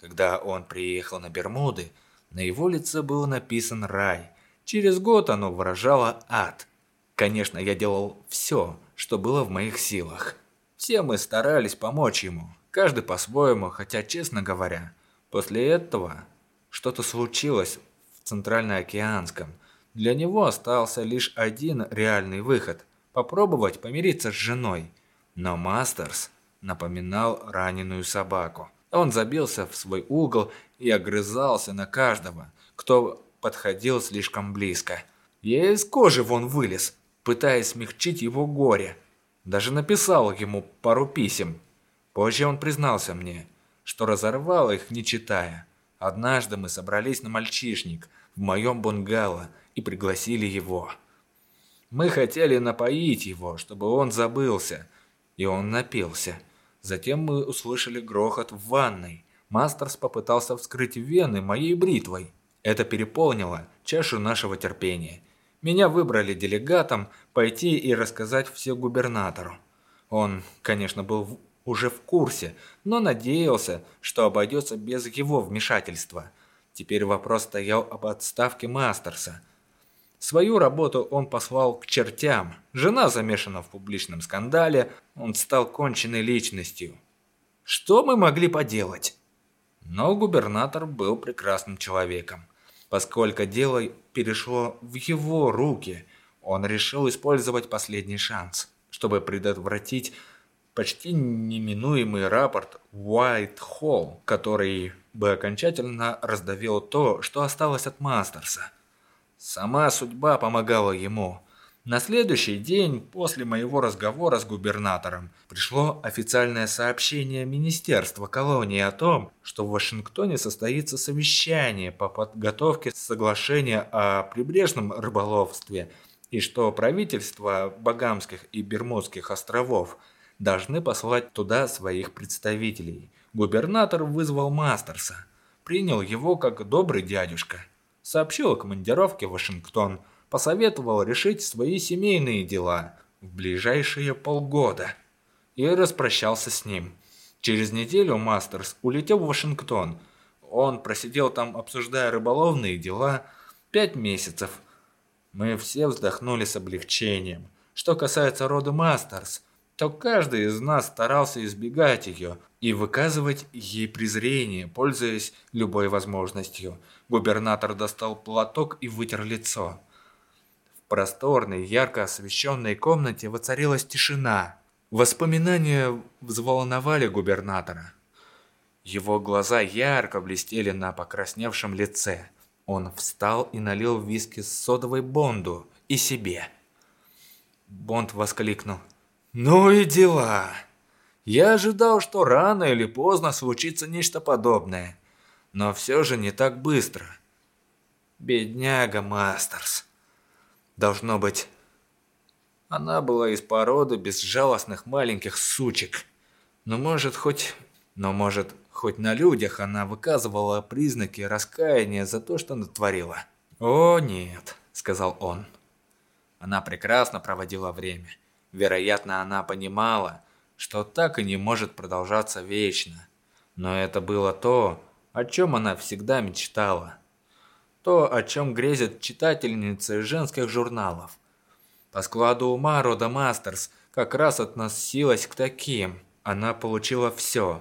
Когда он приехал на Бермуды, на его лице был написан «рай». Через год оно выражало «ад». Конечно, я делал все, что было в моих силах. Все мы старались помочь ему, каждый по-своему, хотя, честно говоря, после этого что-то случилось в Центральноокеанском. Для него остался лишь один реальный выход – попробовать помириться с женой. Но Мастерс напоминал раненую собаку. Он забился в свой угол и огрызался на каждого, кто подходил слишком близко. Я из кожи вон вылез, пытаясь смягчить его горе. Даже написал ему пару писем. Позже он признался мне, что разорвал их, не читая. Однажды мы собрались на мальчишник в моем бунгало и пригласили его. Мы хотели напоить его, чтобы он забылся, и он напился. Затем мы услышали грохот в ванной. Мастерс попытался вскрыть вены моей бритвой. Это переполнило чашу нашего терпения. Меня выбрали делегатом пойти и рассказать все губернатору. Он, конечно, был уже в курсе, но надеялся, что обойдется без его вмешательства. Теперь вопрос стоял об отставке Мастерса. Свою работу он послал к чертям. Жена замешана в публичном скандале, он стал конченной личностью. Что мы могли поделать? Но губернатор был прекрасным человеком. Поскольку дело перешло в его руки, он решил использовать последний шанс, чтобы предотвратить почти неминуемый рапорт Уайт-Холл, который бы окончательно раздавил то, что осталось от Мастерса. Сама судьба помогала ему. На следующий день после моего разговора с губернатором пришло официальное сообщение Министерства колонии о том, что в Вашингтоне состоится совещание по подготовке соглашения о прибрежном рыболовстве и что правительства Багамских и Бермудских островов – должны послать туда своих представителей. Губернатор вызвал Мастерса, принял его как добрый дядюшка, сообщил о командировке в Вашингтон, посоветовал решить свои семейные дела в ближайшие полгода и распрощался с ним. Через неделю Мастерс улетел в Вашингтон. Он просидел там, обсуждая рыболовные дела, пять месяцев. Мы все вздохнули с облегчением. Что касается рода Мастерс, то каждый из нас старался избегать ее и выказывать ей презрение, пользуясь любой возможностью. Губернатор достал платок и вытер лицо. В просторной, ярко освещенной комнате воцарилась тишина. Воспоминания взволновали губернатора. Его глаза ярко блестели на покрасневшем лице. Он встал и налил виски с содовой Бонду и себе. Бонд воскликнул – ну и дела. Я ожидал, что рано или поздно случится нечто подобное. Но все же не так быстро. Бедняга Мастерс. Должно быть, она была из породы безжалостных маленьких сучек. Но может хоть... Но может, хоть на людях она выказывала признаки раскаяния за то, что натворила. «О, нет», — сказал он. Она прекрасно проводила время. Вероятно, она понимала, что так и не может продолжаться вечно. Но это было то, о чем она всегда мечтала. То, о чем грезят читательницы женских журналов. По складу ума рода Мастерс как раз относилась к таким. Она получила все.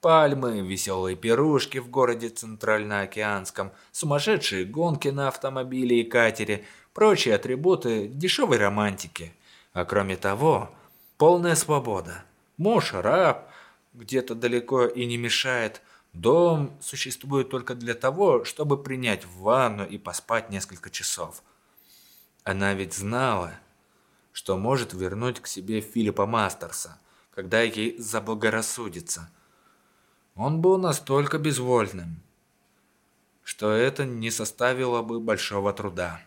Пальмы, веселые пирушки в городе Центральноокеанском, сумасшедшие гонки на автомобиле и катере, прочие атрибуты дешевой романтики – а кроме того, полная свобода. Муж раб, где-то далеко и не мешает, Дом существует только для того, чтобы принять ванну и поспать несколько часов. Она ведь знала, что может вернуть к себе Филиппа Мастерса, когда ей заблагорассудится. Он был настолько безвольным, что это не составило бы большого труда.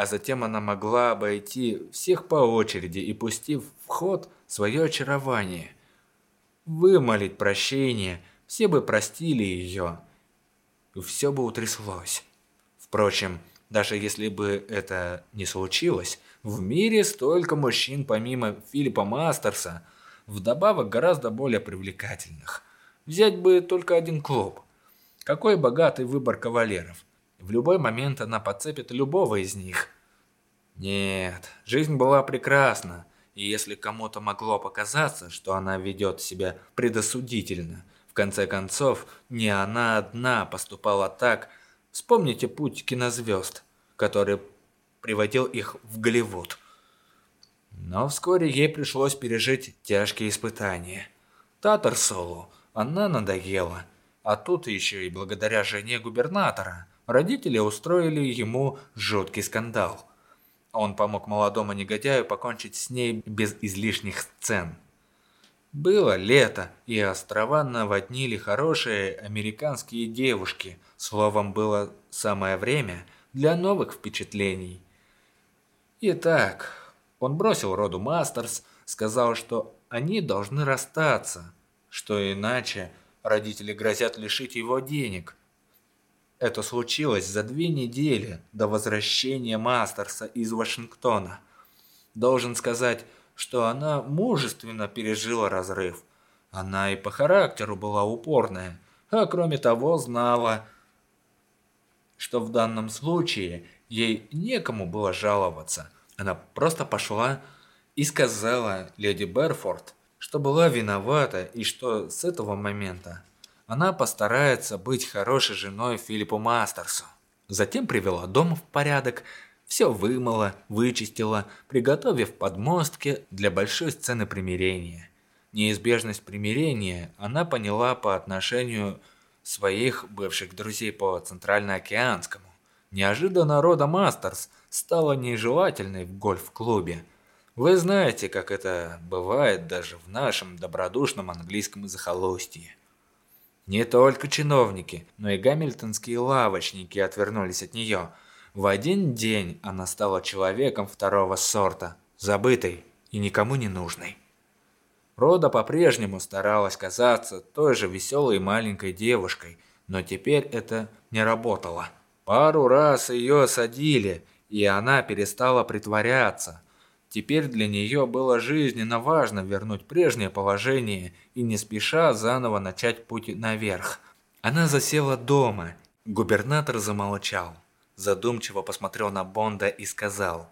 А затем она могла обойти всех по очереди и, пустив в ход свое очарование, вымолить прощение – все бы простили ее, и все бы утряслось. Впрочем, даже если бы это не случилось, в мире столько мужчин помимо Филиппа Мастерса, вдобавок гораздо более привлекательных. Взять бы только один клуб. Какой богатый выбор кавалеров. В любой момент она подцепит любого из них. Нет, жизнь была прекрасна, и если кому-то могло показаться, что она ведет себя предосудительно – в конце концов, не она одна поступала так. Вспомните путь кинозвезд, который приводил их в Голливуд. Но вскоре ей пришлось пережить тяжкие испытания. Татарсолу она надоела, а тут еще и благодаря жене губернатора родители устроили ему жуткий скандал. Он помог молодому негодяю покончить с ней без излишних сцен. Было лето, и острова наводнили хорошие американские девушки. Словом, было самое время для новых впечатлений. Итак, он бросил роду Мастерс, сказал, что они должны расстаться, что иначе родители грозят лишить его денег. Это случилось за две недели до возвращения Мастерса из Вашингтона. Должен сказать, что она мужественно пережила разрыв. Она и по характеру была упорная, а кроме того знала, что в данном случае ей некому было жаловаться. Она просто пошла и сказала леди Берфорд, что была виновата и что с этого момента она постарается быть хорошей женой Филиппу Мастерсу. Затем привела дом в порядок, все вымыла, вычистила, приготовив подмостки для большой сцены примирения. Неизбежность примирения она поняла по отношению своих бывших друзей по Центральноокеанскому. Неожиданно Рода Мастерс стала нежелательной в гольф-клубе. Вы знаете, как это бывает даже в нашем добродушном английском захолустье. Не только чиновники, но и гамильтонские лавочники отвернулись от нее – в один день она стала человеком второго сорта, забытой и никому не нужной. Рода по-прежнему старалась казаться той же веселой маленькой девушкой, но теперь это не работало. Пару раз ее осадили, и она перестала притворяться. Теперь для нее было жизненно важно вернуть прежнее положение и не спеша заново начать путь наверх. Она засела дома. Губернатор замолчал задумчиво посмотрел на Бонда и сказал,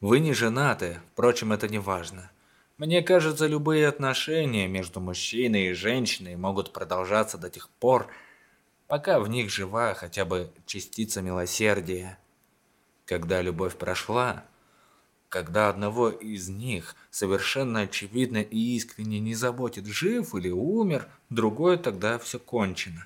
«Вы не женаты, впрочем, это не важно. Мне кажется, любые отношения между мужчиной и женщиной могут продолжаться до тех пор, пока в них жива хотя бы частица милосердия. Когда любовь прошла, когда одного из них совершенно очевидно и искренне не заботит, жив или умер, другое тогда все кончено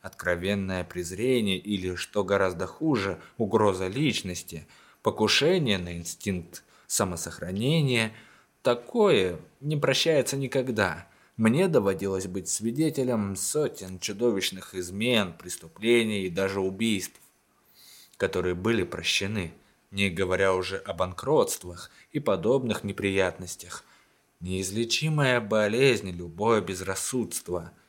откровенное презрение или, что гораздо хуже, угроза личности, покушение на инстинкт самосохранения, такое не прощается никогда. Мне доводилось быть свидетелем сотен чудовищных измен, преступлений и даже убийств, которые были прощены, не говоря уже о банкротствах и подобных неприятностях. Неизлечимая болезнь, любое безрассудство –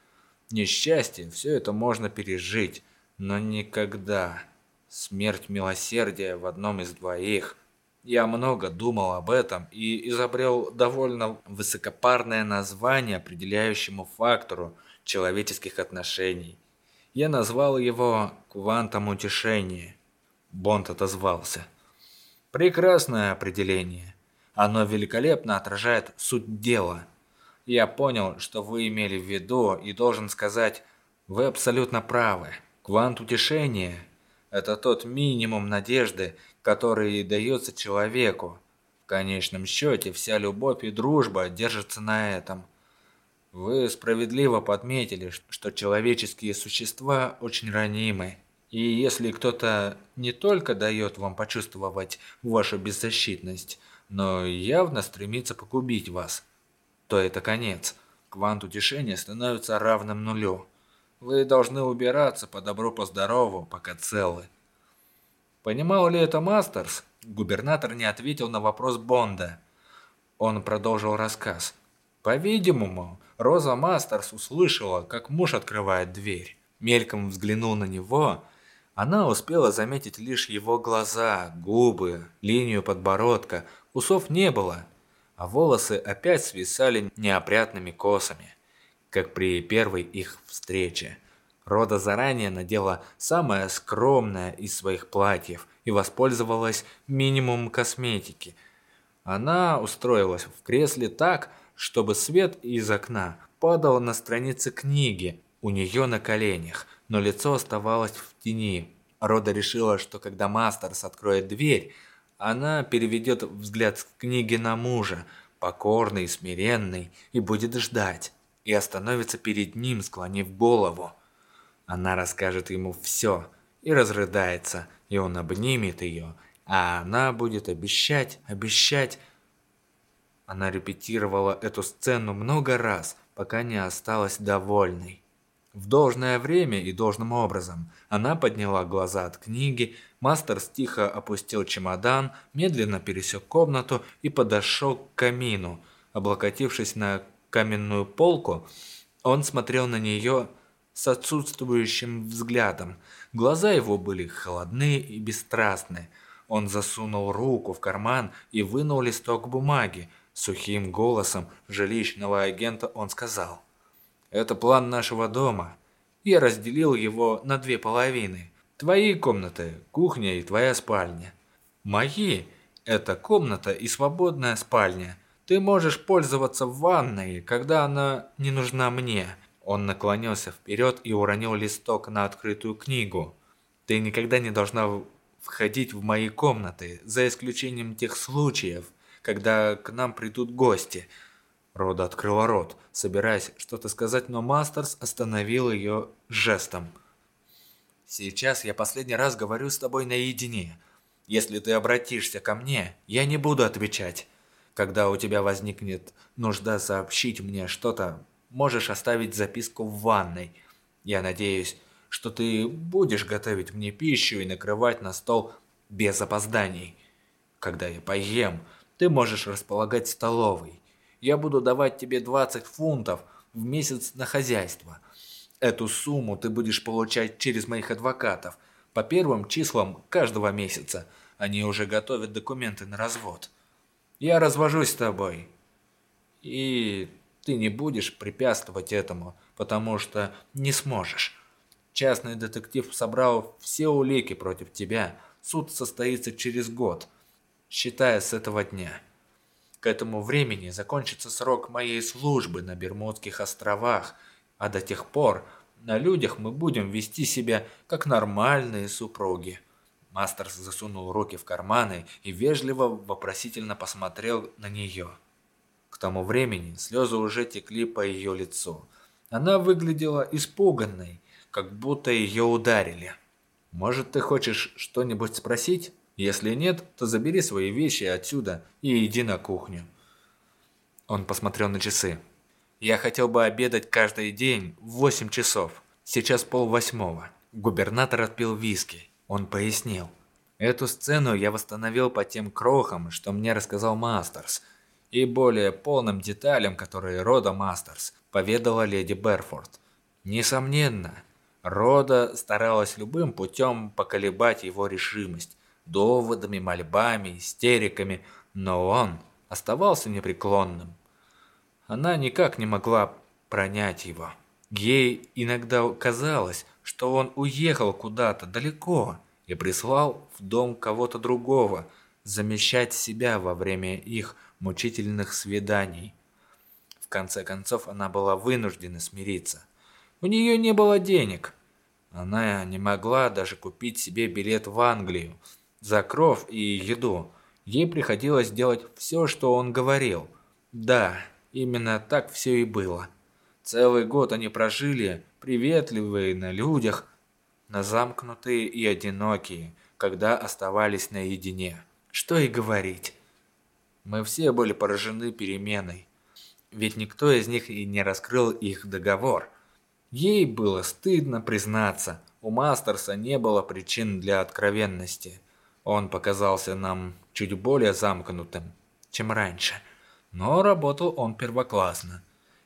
Несчастье, все это можно пережить, но никогда. Смерть милосердия в одном из двоих. Я много думал об этом и изобрел довольно высокопарное название определяющему фактору человеческих отношений. Я назвал его «квантом утешения». Бонд отозвался. Прекрасное определение. Оно великолепно отражает суть дела – я понял, что вы имели в виду, и должен сказать, вы абсолютно правы. Квант утешения – это тот минимум надежды, который дается человеку. В конечном счете, вся любовь и дружба держатся на этом. Вы справедливо подметили, что человеческие существа очень ранимы. И если кто-то не только дает вам почувствовать вашу беззащитность, но явно стремится погубить вас, то это конец. Квант утешения становится равным нулю. Вы должны убираться по добру, по здорову, пока целы. Понимал ли это Мастерс? Губернатор не ответил на вопрос Бонда. Он продолжил рассказ. По-видимому, Роза Мастерс услышала, как муж открывает дверь. Мельком взглянул на него. Она успела заметить лишь его глаза, губы, линию подбородка. Усов не было, а волосы опять свисали неопрятными косами, как при первой их встрече. Рода заранее надела самое скромное из своих платьев и воспользовалась минимумом косметики. Она устроилась в кресле так, чтобы свет из окна падал на страницы книги у нее на коленях, но лицо оставалось в тени. Рода решила, что когда Мастерс откроет дверь, она переведет взгляд с книги на мужа, покорный, смиренный, и будет ждать, и остановится перед ним, склонив голову. Она расскажет ему все и разрыдается, и он обнимет ее, а она будет обещать, обещать. Она репетировала эту сцену много раз, пока не осталась довольной. В должное время и должным образом она подняла глаза от книги, Мастерс тихо опустил чемодан, медленно пересек комнату и подошел к камину. Облокотившись на каменную полку, он смотрел на нее с отсутствующим взглядом. Глаза его были холодны и бесстрастны. Он засунул руку в карман и вынул листок бумаги. Сухим голосом жилищного агента он сказал. «Это план нашего дома. Я разделил его на две половины. Твои комнаты, кухня и твоя спальня. Мои – это комната и свободная спальня. Ты можешь пользоваться ванной, когда она не нужна мне. Он наклонился вперед и уронил листок на открытую книгу. «Ты никогда не должна входить в мои комнаты, за исключением тех случаев, когда к нам придут гости». Рода открыла рот, собираясь что-то сказать, но Мастерс остановил ее жестом. «Сейчас я последний раз говорю с тобой наедине. Если ты обратишься ко мне, я не буду отвечать. Когда у тебя возникнет нужда сообщить мне что-то, можешь оставить записку в ванной. Я надеюсь, что ты будешь готовить мне пищу и накрывать на стол без опозданий. Когда я поем, ты можешь располагать столовой. Я буду давать тебе 20 фунтов в месяц на хозяйство. Эту сумму ты будешь получать через моих адвокатов по первым числам каждого месяца. Они уже готовят документы на развод. Я развожусь с тобой. И ты не будешь препятствовать этому, потому что не сможешь. Частный детектив собрал все улики против тебя. Суд состоится через год, считая с этого дня. К этому времени закончится срок моей службы на Бермудских островах, а до тех пор на людях мы будем вести себя как нормальные супруги. Мастерс засунул руки в карманы и вежливо вопросительно посмотрел на нее. К тому времени слезы уже текли по ее лицу. Она выглядела испуганной, как будто ее ударили. «Может, ты хочешь что-нибудь спросить? Если нет, то забери свои вещи отсюда и иди на кухню». Он посмотрел на часы. «Я хотел бы обедать каждый день в 8 часов. Сейчас полвосьмого». Губернатор отпил виски. Он пояснил. «Эту сцену я восстановил по тем крохам, что мне рассказал Мастерс, и более полным деталям, которые Рода Мастерс поведала леди Берфорд. Несомненно, Рода старалась любым путем поколебать его решимость, доводами, мольбами, истериками, но он оставался непреклонным. Она никак не могла пронять его. Ей иногда казалось, что он уехал куда-то далеко и прислал в дом кого-то другого, замещать себя во время их мучительных свиданий. В конце концов, она была вынуждена смириться. У нее не было денег. Она не могла даже купить себе билет в Англию за кров и еду. Ей приходилось делать все, что он говорил. Да, именно так все и было. Целый год они прожили, приветливые на людях, на замкнутые и одинокие, когда оставались наедине. Что и говорить. Мы все были поражены переменой, ведь никто из них и не раскрыл их договор. Ей было стыдно признаться, у Мастерса не было причин для откровенности. Он показался нам чуть более замкнутым, чем раньше, но работал он первоклассно.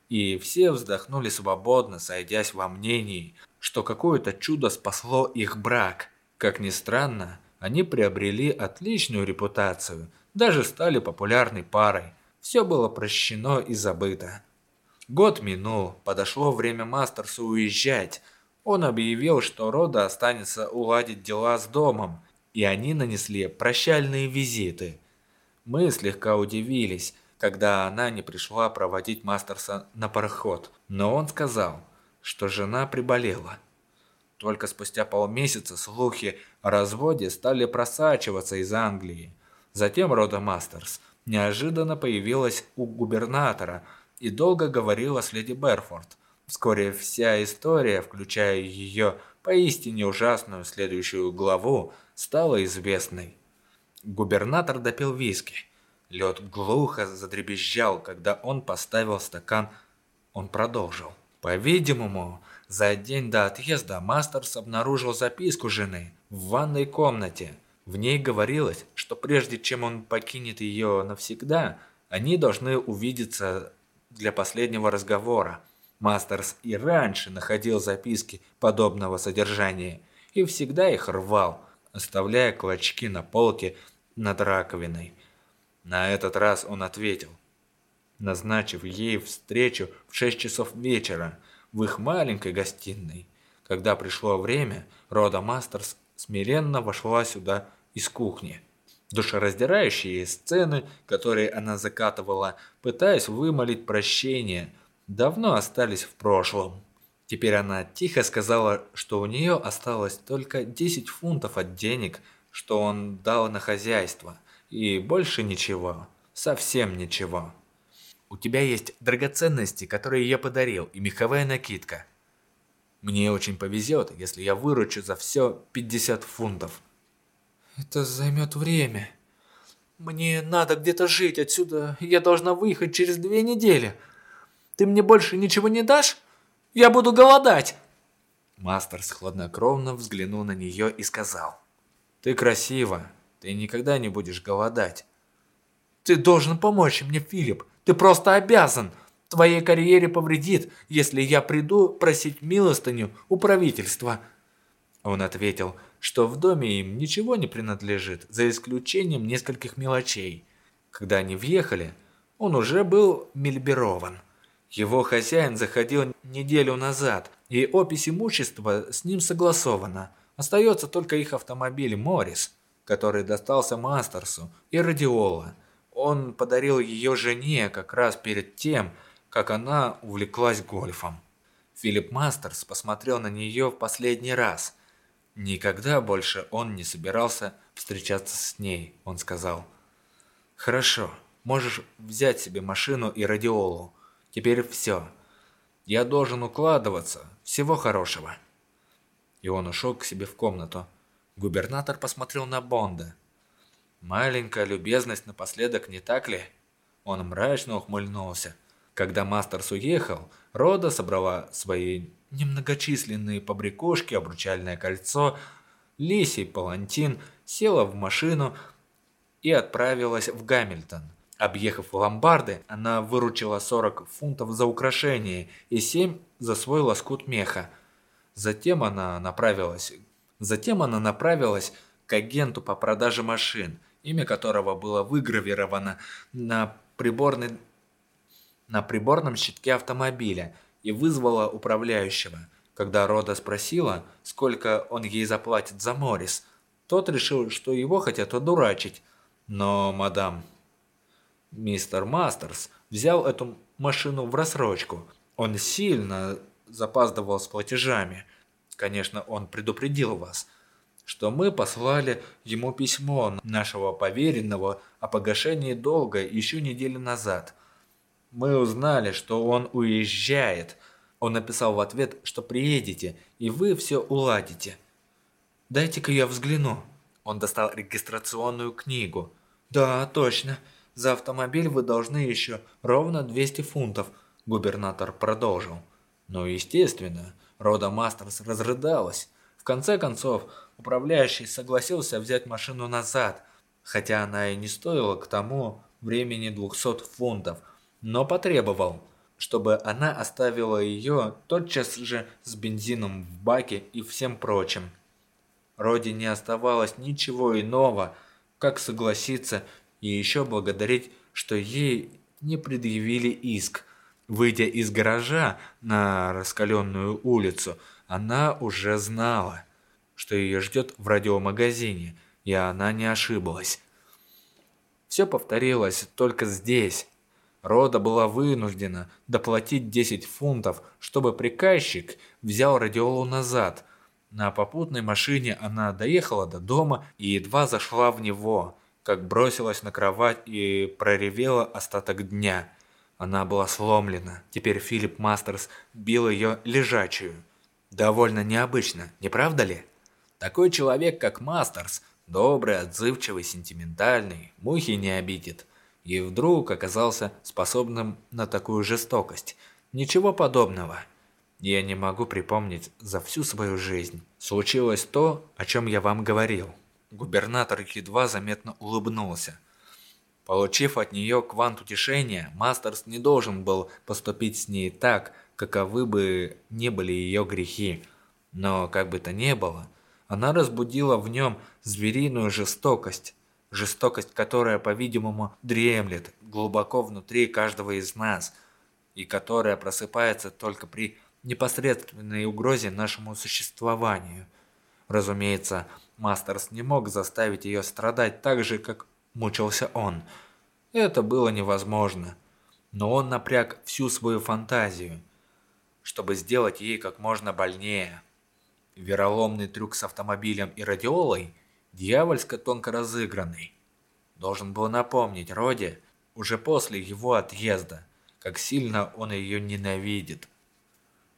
И все вздохнули свободно, сойдясь во мнении, что какое-то чудо спасло их брак. Как ни странно, они приобрели отличную репутацию, даже стали популярной парой. Все было прощено и забыто. Год минул, подошло время Мастерсу уезжать. Он объявил, что Рода останется уладить дела с домом, и они нанесли прощальные визиты. Мы слегка удивились, когда она не пришла проводить Мастерса на пароход, но он сказал, что жена приболела. Только спустя полмесяца слухи о разводе стали просачиваться из Англии. Затем Рода Мастерс неожиданно появилась у губернатора и долго говорила с леди Берфорд. Вскоре вся история, включая ее поистине ужасную следующую главу, стала известной. Губернатор допил виски. Лед глухо задребезжал, когда он поставил стакан. Он продолжил. По-видимому, за день до отъезда Мастерс обнаружил записку жены в ванной комнате. В ней говорилось, что прежде чем он покинет ее навсегда, они должны увидеться для последнего разговора. Мастерс и раньше находил записки подобного содержания и всегда их рвал, оставляя клочки на полке над раковиной. На этот раз он ответил, назначив ей встречу в 6 часов вечера в их маленькой гостиной. Когда пришло время, Рода Мастерс смиренно вошла сюда из кухни. Душераздирающие сцены, которые она закатывала, пытаясь вымолить прощение, давно остались в прошлом. Теперь она тихо сказала, что у нее осталось только 10 фунтов от денег, что он дал на хозяйство, и больше ничего, совсем ничего. У тебя есть драгоценности, которые я подарил, и меховая накидка. Мне очень повезет, если я выручу за все 50 фунтов. Это займет время. Мне надо где-то жить отсюда. Я должна выехать через две недели. Ты мне больше ничего не дашь? Я буду голодать. Мастерс хладнокровно взглянул на нее и сказал. Ты красива. Ты никогда не будешь голодать. Ты должен помочь мне, Филипп. Ты просто обязан. Твоей карьере повредит, если я приду просить милостыню у правительства. Он ответил, что в доме им ничего не принадлежит, за исключением нескольких мелочей. Когда они въехали, он уже был мельбирован. Его хозяин заходил неделю назад, и опись имущества с ним согласована. Остается только их автомобиль «Моррис», который достался Мастерсу, и Радиола. Он подарил ее жене как раз перед тем, как она увлеклась гольфом. Филипп Мастерс посмотрел на нее в последний раз – Никогда больше он не собирался встречаться с ней, он сказал. «Хорошо, можешь взять себе машину и радиолу. Теперь все. Я должен укладываться. Всего хорошего». И он ушел к себе в комнату. Губернатор посмотрел на Бонда. «Маленькая любезность напоследок, не так ли?» Он мрачно ухмыльнулся. Когда Мастерс уехал, Рода собрала свои немногочисленные побрякушки, обручальное кольцо, лисий палантин, села в машину и отправилась в Гамильтон. Объехав ломбарды, она выручила 40 фунтов за украшение и 7 за свой лоскут меха. Затем она направилась, затем она направилась к агенту по продаже машин, имя которого было выгравировано на приборной на приборном щитке автомобиля – и вызвала управляющего. Когда Рода спросила, сколько он ей заплатит за Моррис, тот решил, что его хотят одурачить. Но, мадам, мистер Мастерс взял эту машину в рассрочку. Он сильно запаздывал с платежами. Конечно, он предупредил вас, что мы послали ему письмо нашего поверенного о погашении долга еще неделю назад – мы узнали, что он уезжает, Он написал в ответ, что приедете, и вы все уладите. Дайте-ка я взгляну. Он достал регистрационную книгу. Да, точно. За автомобиль вы должны еще ровно 200 фунтов, губернатор продолжил. Ну, естественно, Рода Мастерс разрыдалась. В конце концов, управляющий согласился взять машину назад, хотя она и не стоила к тому времени 200 фунтов, но потребовал, чтобы она оставила ее тотчас же с бензином в баке и всем прочим. Роди не оставалось ничего иного, как согласиться и еще благодарить, что ей не предъявили иск. Выйдя из гаража на раскаленную улицу, она уже знала, что ее ждет в радиомагазине, и она не ошиблась. Все повторилось только здесь. Рода была вынуждена доплатить 10 фунтов, чтобы приказчик взял радиолу назад – на попутной машине она доехала до дома и едва зашла в него, как бросилась на кровать и проревела остаток дня. Она была сломлена. Теперь Филипп Мастерс бил ее лежачую. Довольно необычно, не правда ли? Такой человек, как Мастерс, добрый, отзывчивый, сентиментальный, мухи не обидит. И вдруг оказался способным на такую жестокость. Ничего подобного. Я не могу припомнить за всю свою жизнь. Случилось то, о чем я вам говорил. Губернатор едва заметно улыбнулся. Получив от нее квант утешения, Мастерс не должен был поступить с ней так, каковы бы не были ее грехи. Но, как бы то ни было, она разбудила в нем звериную жестокость, жестокость, которая, по-видимому, дремлет глубоко внутри каждого из нас и которая просыпается только при непосредственной угрозе нашему существованию. Разумеется, Мастерс не мог заставить ее страдать так же, как мучился он. Это было невозможно. Но он напряг всю свою фантазию, чтобы сделать ей как можно больнее. Вероломный трюк с автомобилем и радиолой, дьявольско тонко разыгранный, должен был напомнить Роде, уже после его отъезда, как сильно он ее ненавидит.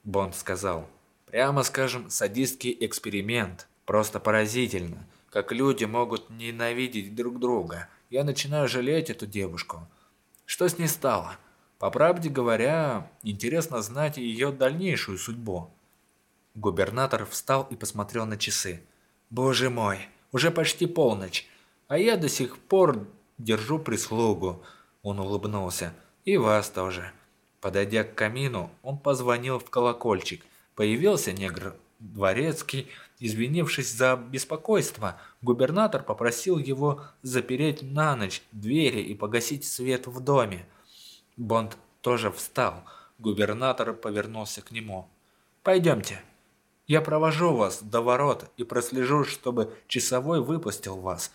Бонд сказал. Прямо скажем, садистский эксперимент. Просто поразительно, как люди могут ненавидеть друг друга. Я начинаю жалеть эту девушку. Что с ней стало? По правде говоря, интересно знать ее дальнейшую судьбу. Губернатор встал и посмотрел на часы. «Боже мой, уже почти полночь, а я до сих пор держу прислугу». Он улыбнулся. «И вас тоже. Подойдя к камину, он позвонил в колокольчик. Появился негр дворецкий. Извинившись за беспокойство, губернатор попросил его запереть на ночь двери и погасить свет в доме. Бонд тоже встал. Губернатор повернулся к нему. «Пойдемте. Я провожу вас до ворот и прослежу, чтобы часовой выпустил вас.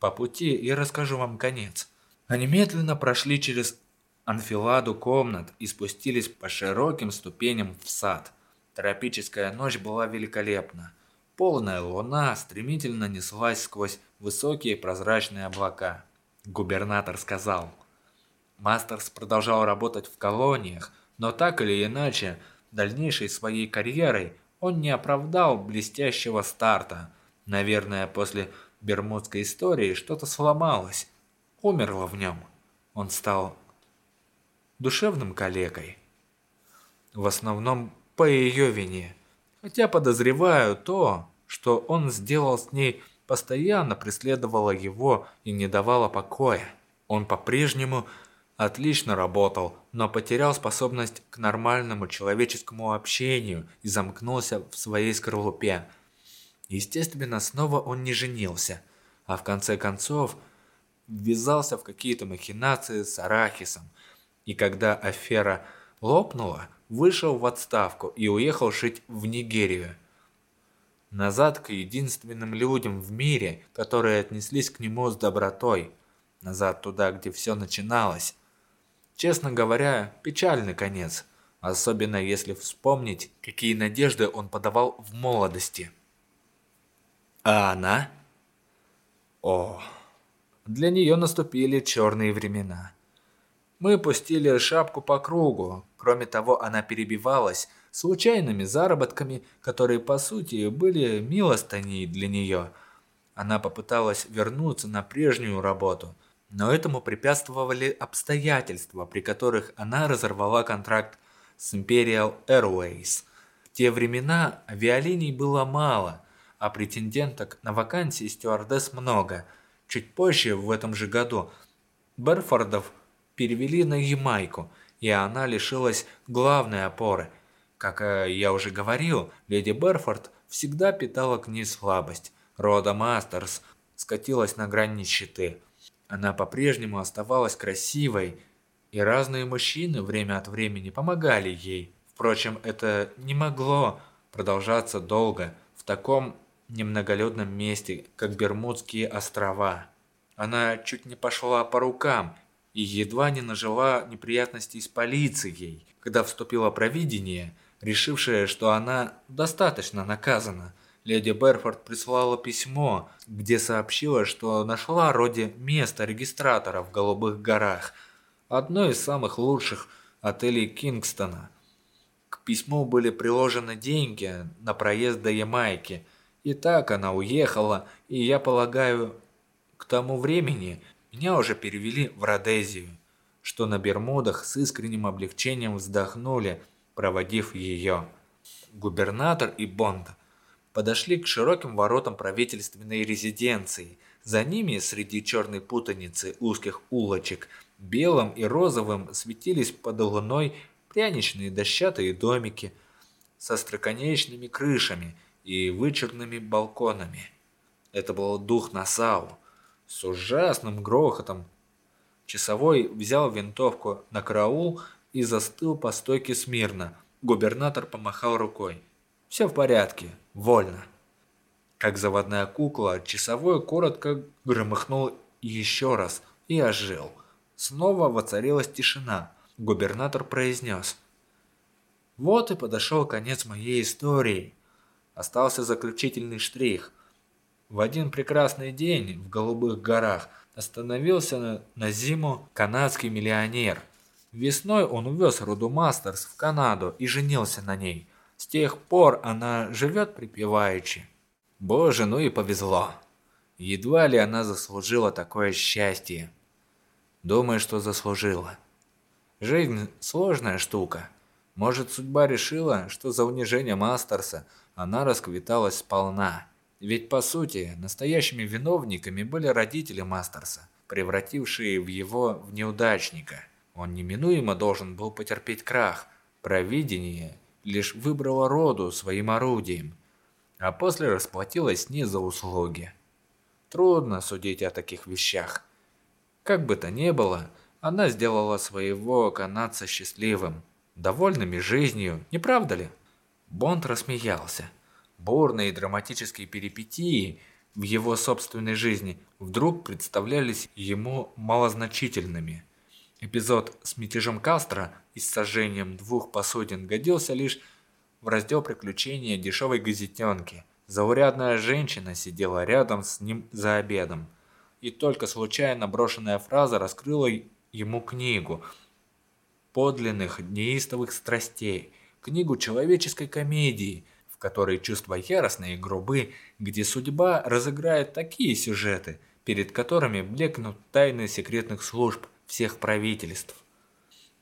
По пути и расскажу вам конец». Они медленно прошли через анфиладу комнат и спустились по широким ступеням в сад. Тропическая ночь была великолепна. Полная луна стремительно неслась сквозь высокие прозрачные облака. Губернатор сказал. Мастерс продолжал работать в колониях, но так или иначе, дальнейшей своей карьерой он не оправдал блестящего старта. Наверное, после бермудской истории что-то сломалось, умерло в нем. Он стал душевным калекой. В основном по ее вине. Хотя подозреваю то, что он сделал с ней, постоянно преследовало его и не давало покоя. Он по-прежнему отлично работал, но потерял способность к нормальному человеческому общению и замкнулся в своей скорлупе. Естественно, снова он не женился, а в конце концов ввязался в какие-то махинации с Арахисом, и когда афера лопнула, вышел в отставку и уехал жить в Нигерию. Назад к единственным людям в мире, которые отнеслись к нему с добротой. Назад туда, где все начиналось. Честно говоря, печальный конец, особенно если вспомнить, какие надежды он подавал в молодости. А она? О, для нее наступили черные времена. Мы пустили шапку по кругу. Кроме того, она перебивалась, случайными заработками, которые по сути были милостыней для нее. Она попыталась вернуться на прежнюю работу, но этому препятствовали обстоятельства, при которых она разорвала контракт с Imperial Airways. В те времена авиалиний было мало, а претенденток на вакансии стюардесс много. Чуть позже, в этом же году, Берфордов перевели на Ямайку, и она лишилась главной опоры. Как э, я уже говорил, леди Берфорд всегда питала к ней слабость. Рода Мастерс скатилась на грань нищеты. Она по-прежнему оставалась красивой, и разные мужчины время от времени помогали ей. Впрочем, это не могло продолжаться долго в таком немноголюдном месте, как Бермудские острова. Она чуть не пошла по рукам и едва не нажила неприятностей с полицией, когда вступило провидение, решившее, что она достаточно наказана. Леди Берфорд прислала письмо, где сообщила, что нашла роде место регистратора в Голубых горах – одно из самых лучших отелей Кингстона. К письму были приложены деньги на проезд до Ямайки. И так она уехала, и я полагаю, к тому времени меня уже перевели в Родезию, что на Бермудах с искренним облегчением вздохнули, проводив ее. Губернатор и Бонд подошли к широким воротам правительственной резиденции. За ними, среди черной путаницы узких улочек – Белым и розовым светились под луной пряничные дощатые домики со строконечными крышами и вычерными балконами. Это был дух Насау с ужасным грохотом. Часовой взял винтовку на караул и застыл по стойке смирно. Губернатор помахал рукой. «Все в порядке, вольно». Как заводная кукла, часовой коротко громыхнул еще раз и ожил – Снова воцарилась тишина. Губернатор произнес. «Вот и подошел конец моей истории. Остался заключительный штрих. В один прекрасный день в Голубых горах остановился на, на зиму канадский миллионер. Весной он увез Руду Мастерс в Канаду и женился на ней. С тех пор она живет припеваючи. Боже, ну и повезло. Едва ли она заслужила такое счастье. Думаю, что заслужила. Жизнь – сложная штука. Может, судьба решила, что за унижение Мастерса она расквиталась сполна. Ведь, по сути, настоящими виновниками были родители Мастерса, превратившие в его в неудачника. Он неминуемо должен был потерпеть крах. Провидение лишь выбрало роду своим орудием, а после расплатилось не за услуги. Трудно судить о таких вещах. Как бы то ни было, она сделала своего канадца счастливым, довольными жизнью, не правда ли? Бонд рассмеялся. Бурные драматические перипетии в его собственной жизни вдруг представлялись ему малозначительными. Эпизод с мятежом Кастро и сожжением двух посудин годился лишь в раздел приключения дешевой газетенки. Заурядная женщина сидела рядом с ним за обедом и только случайно брошенная фраза раскрыла ему книгу подлинных неистовых страстей, книгу человеческой комедии, в которой чувства яростные и грубы, где судьба разыграет такие сюжеты, перед которыми блекнут тайны секретных служб всех правительств.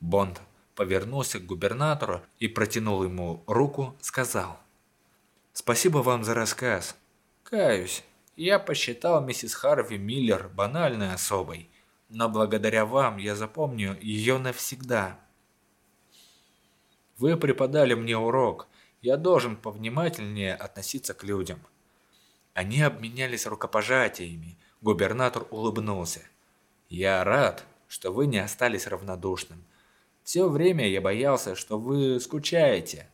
Бонд повернулся к губернатору и протянул ему руку, сказал «Спасибо вам за рассказ. Каюсь, я посчитал миссис Харви Миллер банальной особой, но благодаря вам я запомню ее навсегда. Вы преподали мне урок, я должен повнимательнее относиться к людям. Они обменялись рукопожатиями, губернатор улыбнулся. Я рад, что вы не остались равнодушным. Все время я боялся, что вы скучаете,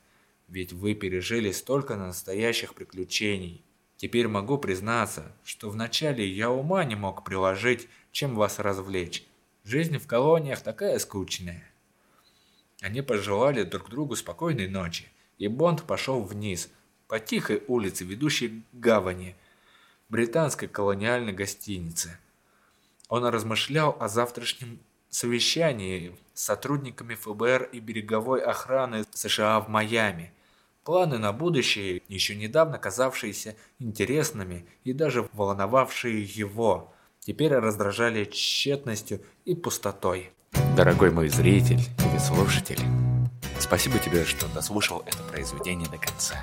ведь вы пережили столько настоящих приключений. Теперь могу признаться, что вначале я ума не мог приложить, чем вас развлечь. Жизнь в колониях такая скучная. Они пожелали друг другу спокойной ночи, и Бонд пошел вниз, по тихой улице, ведущей к гавани, британской колониальной гостиницы. Он размышлял о завтрашнем совещании с сотрудниками ФБР и береговой охраны США в Майами. Планы на будущее, еще недавно казавшиеся интересными и даже волновавшие его, теперь раздражали тщетностью и пустотой. Дорогой мой зритель или слушатель, спасибо тебе, что дослушал это произведение до конца.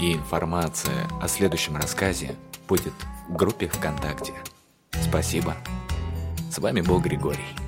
И информация о следующем рассказе будет в группе ВКонтакте. Спасибо. С вами был Григорий.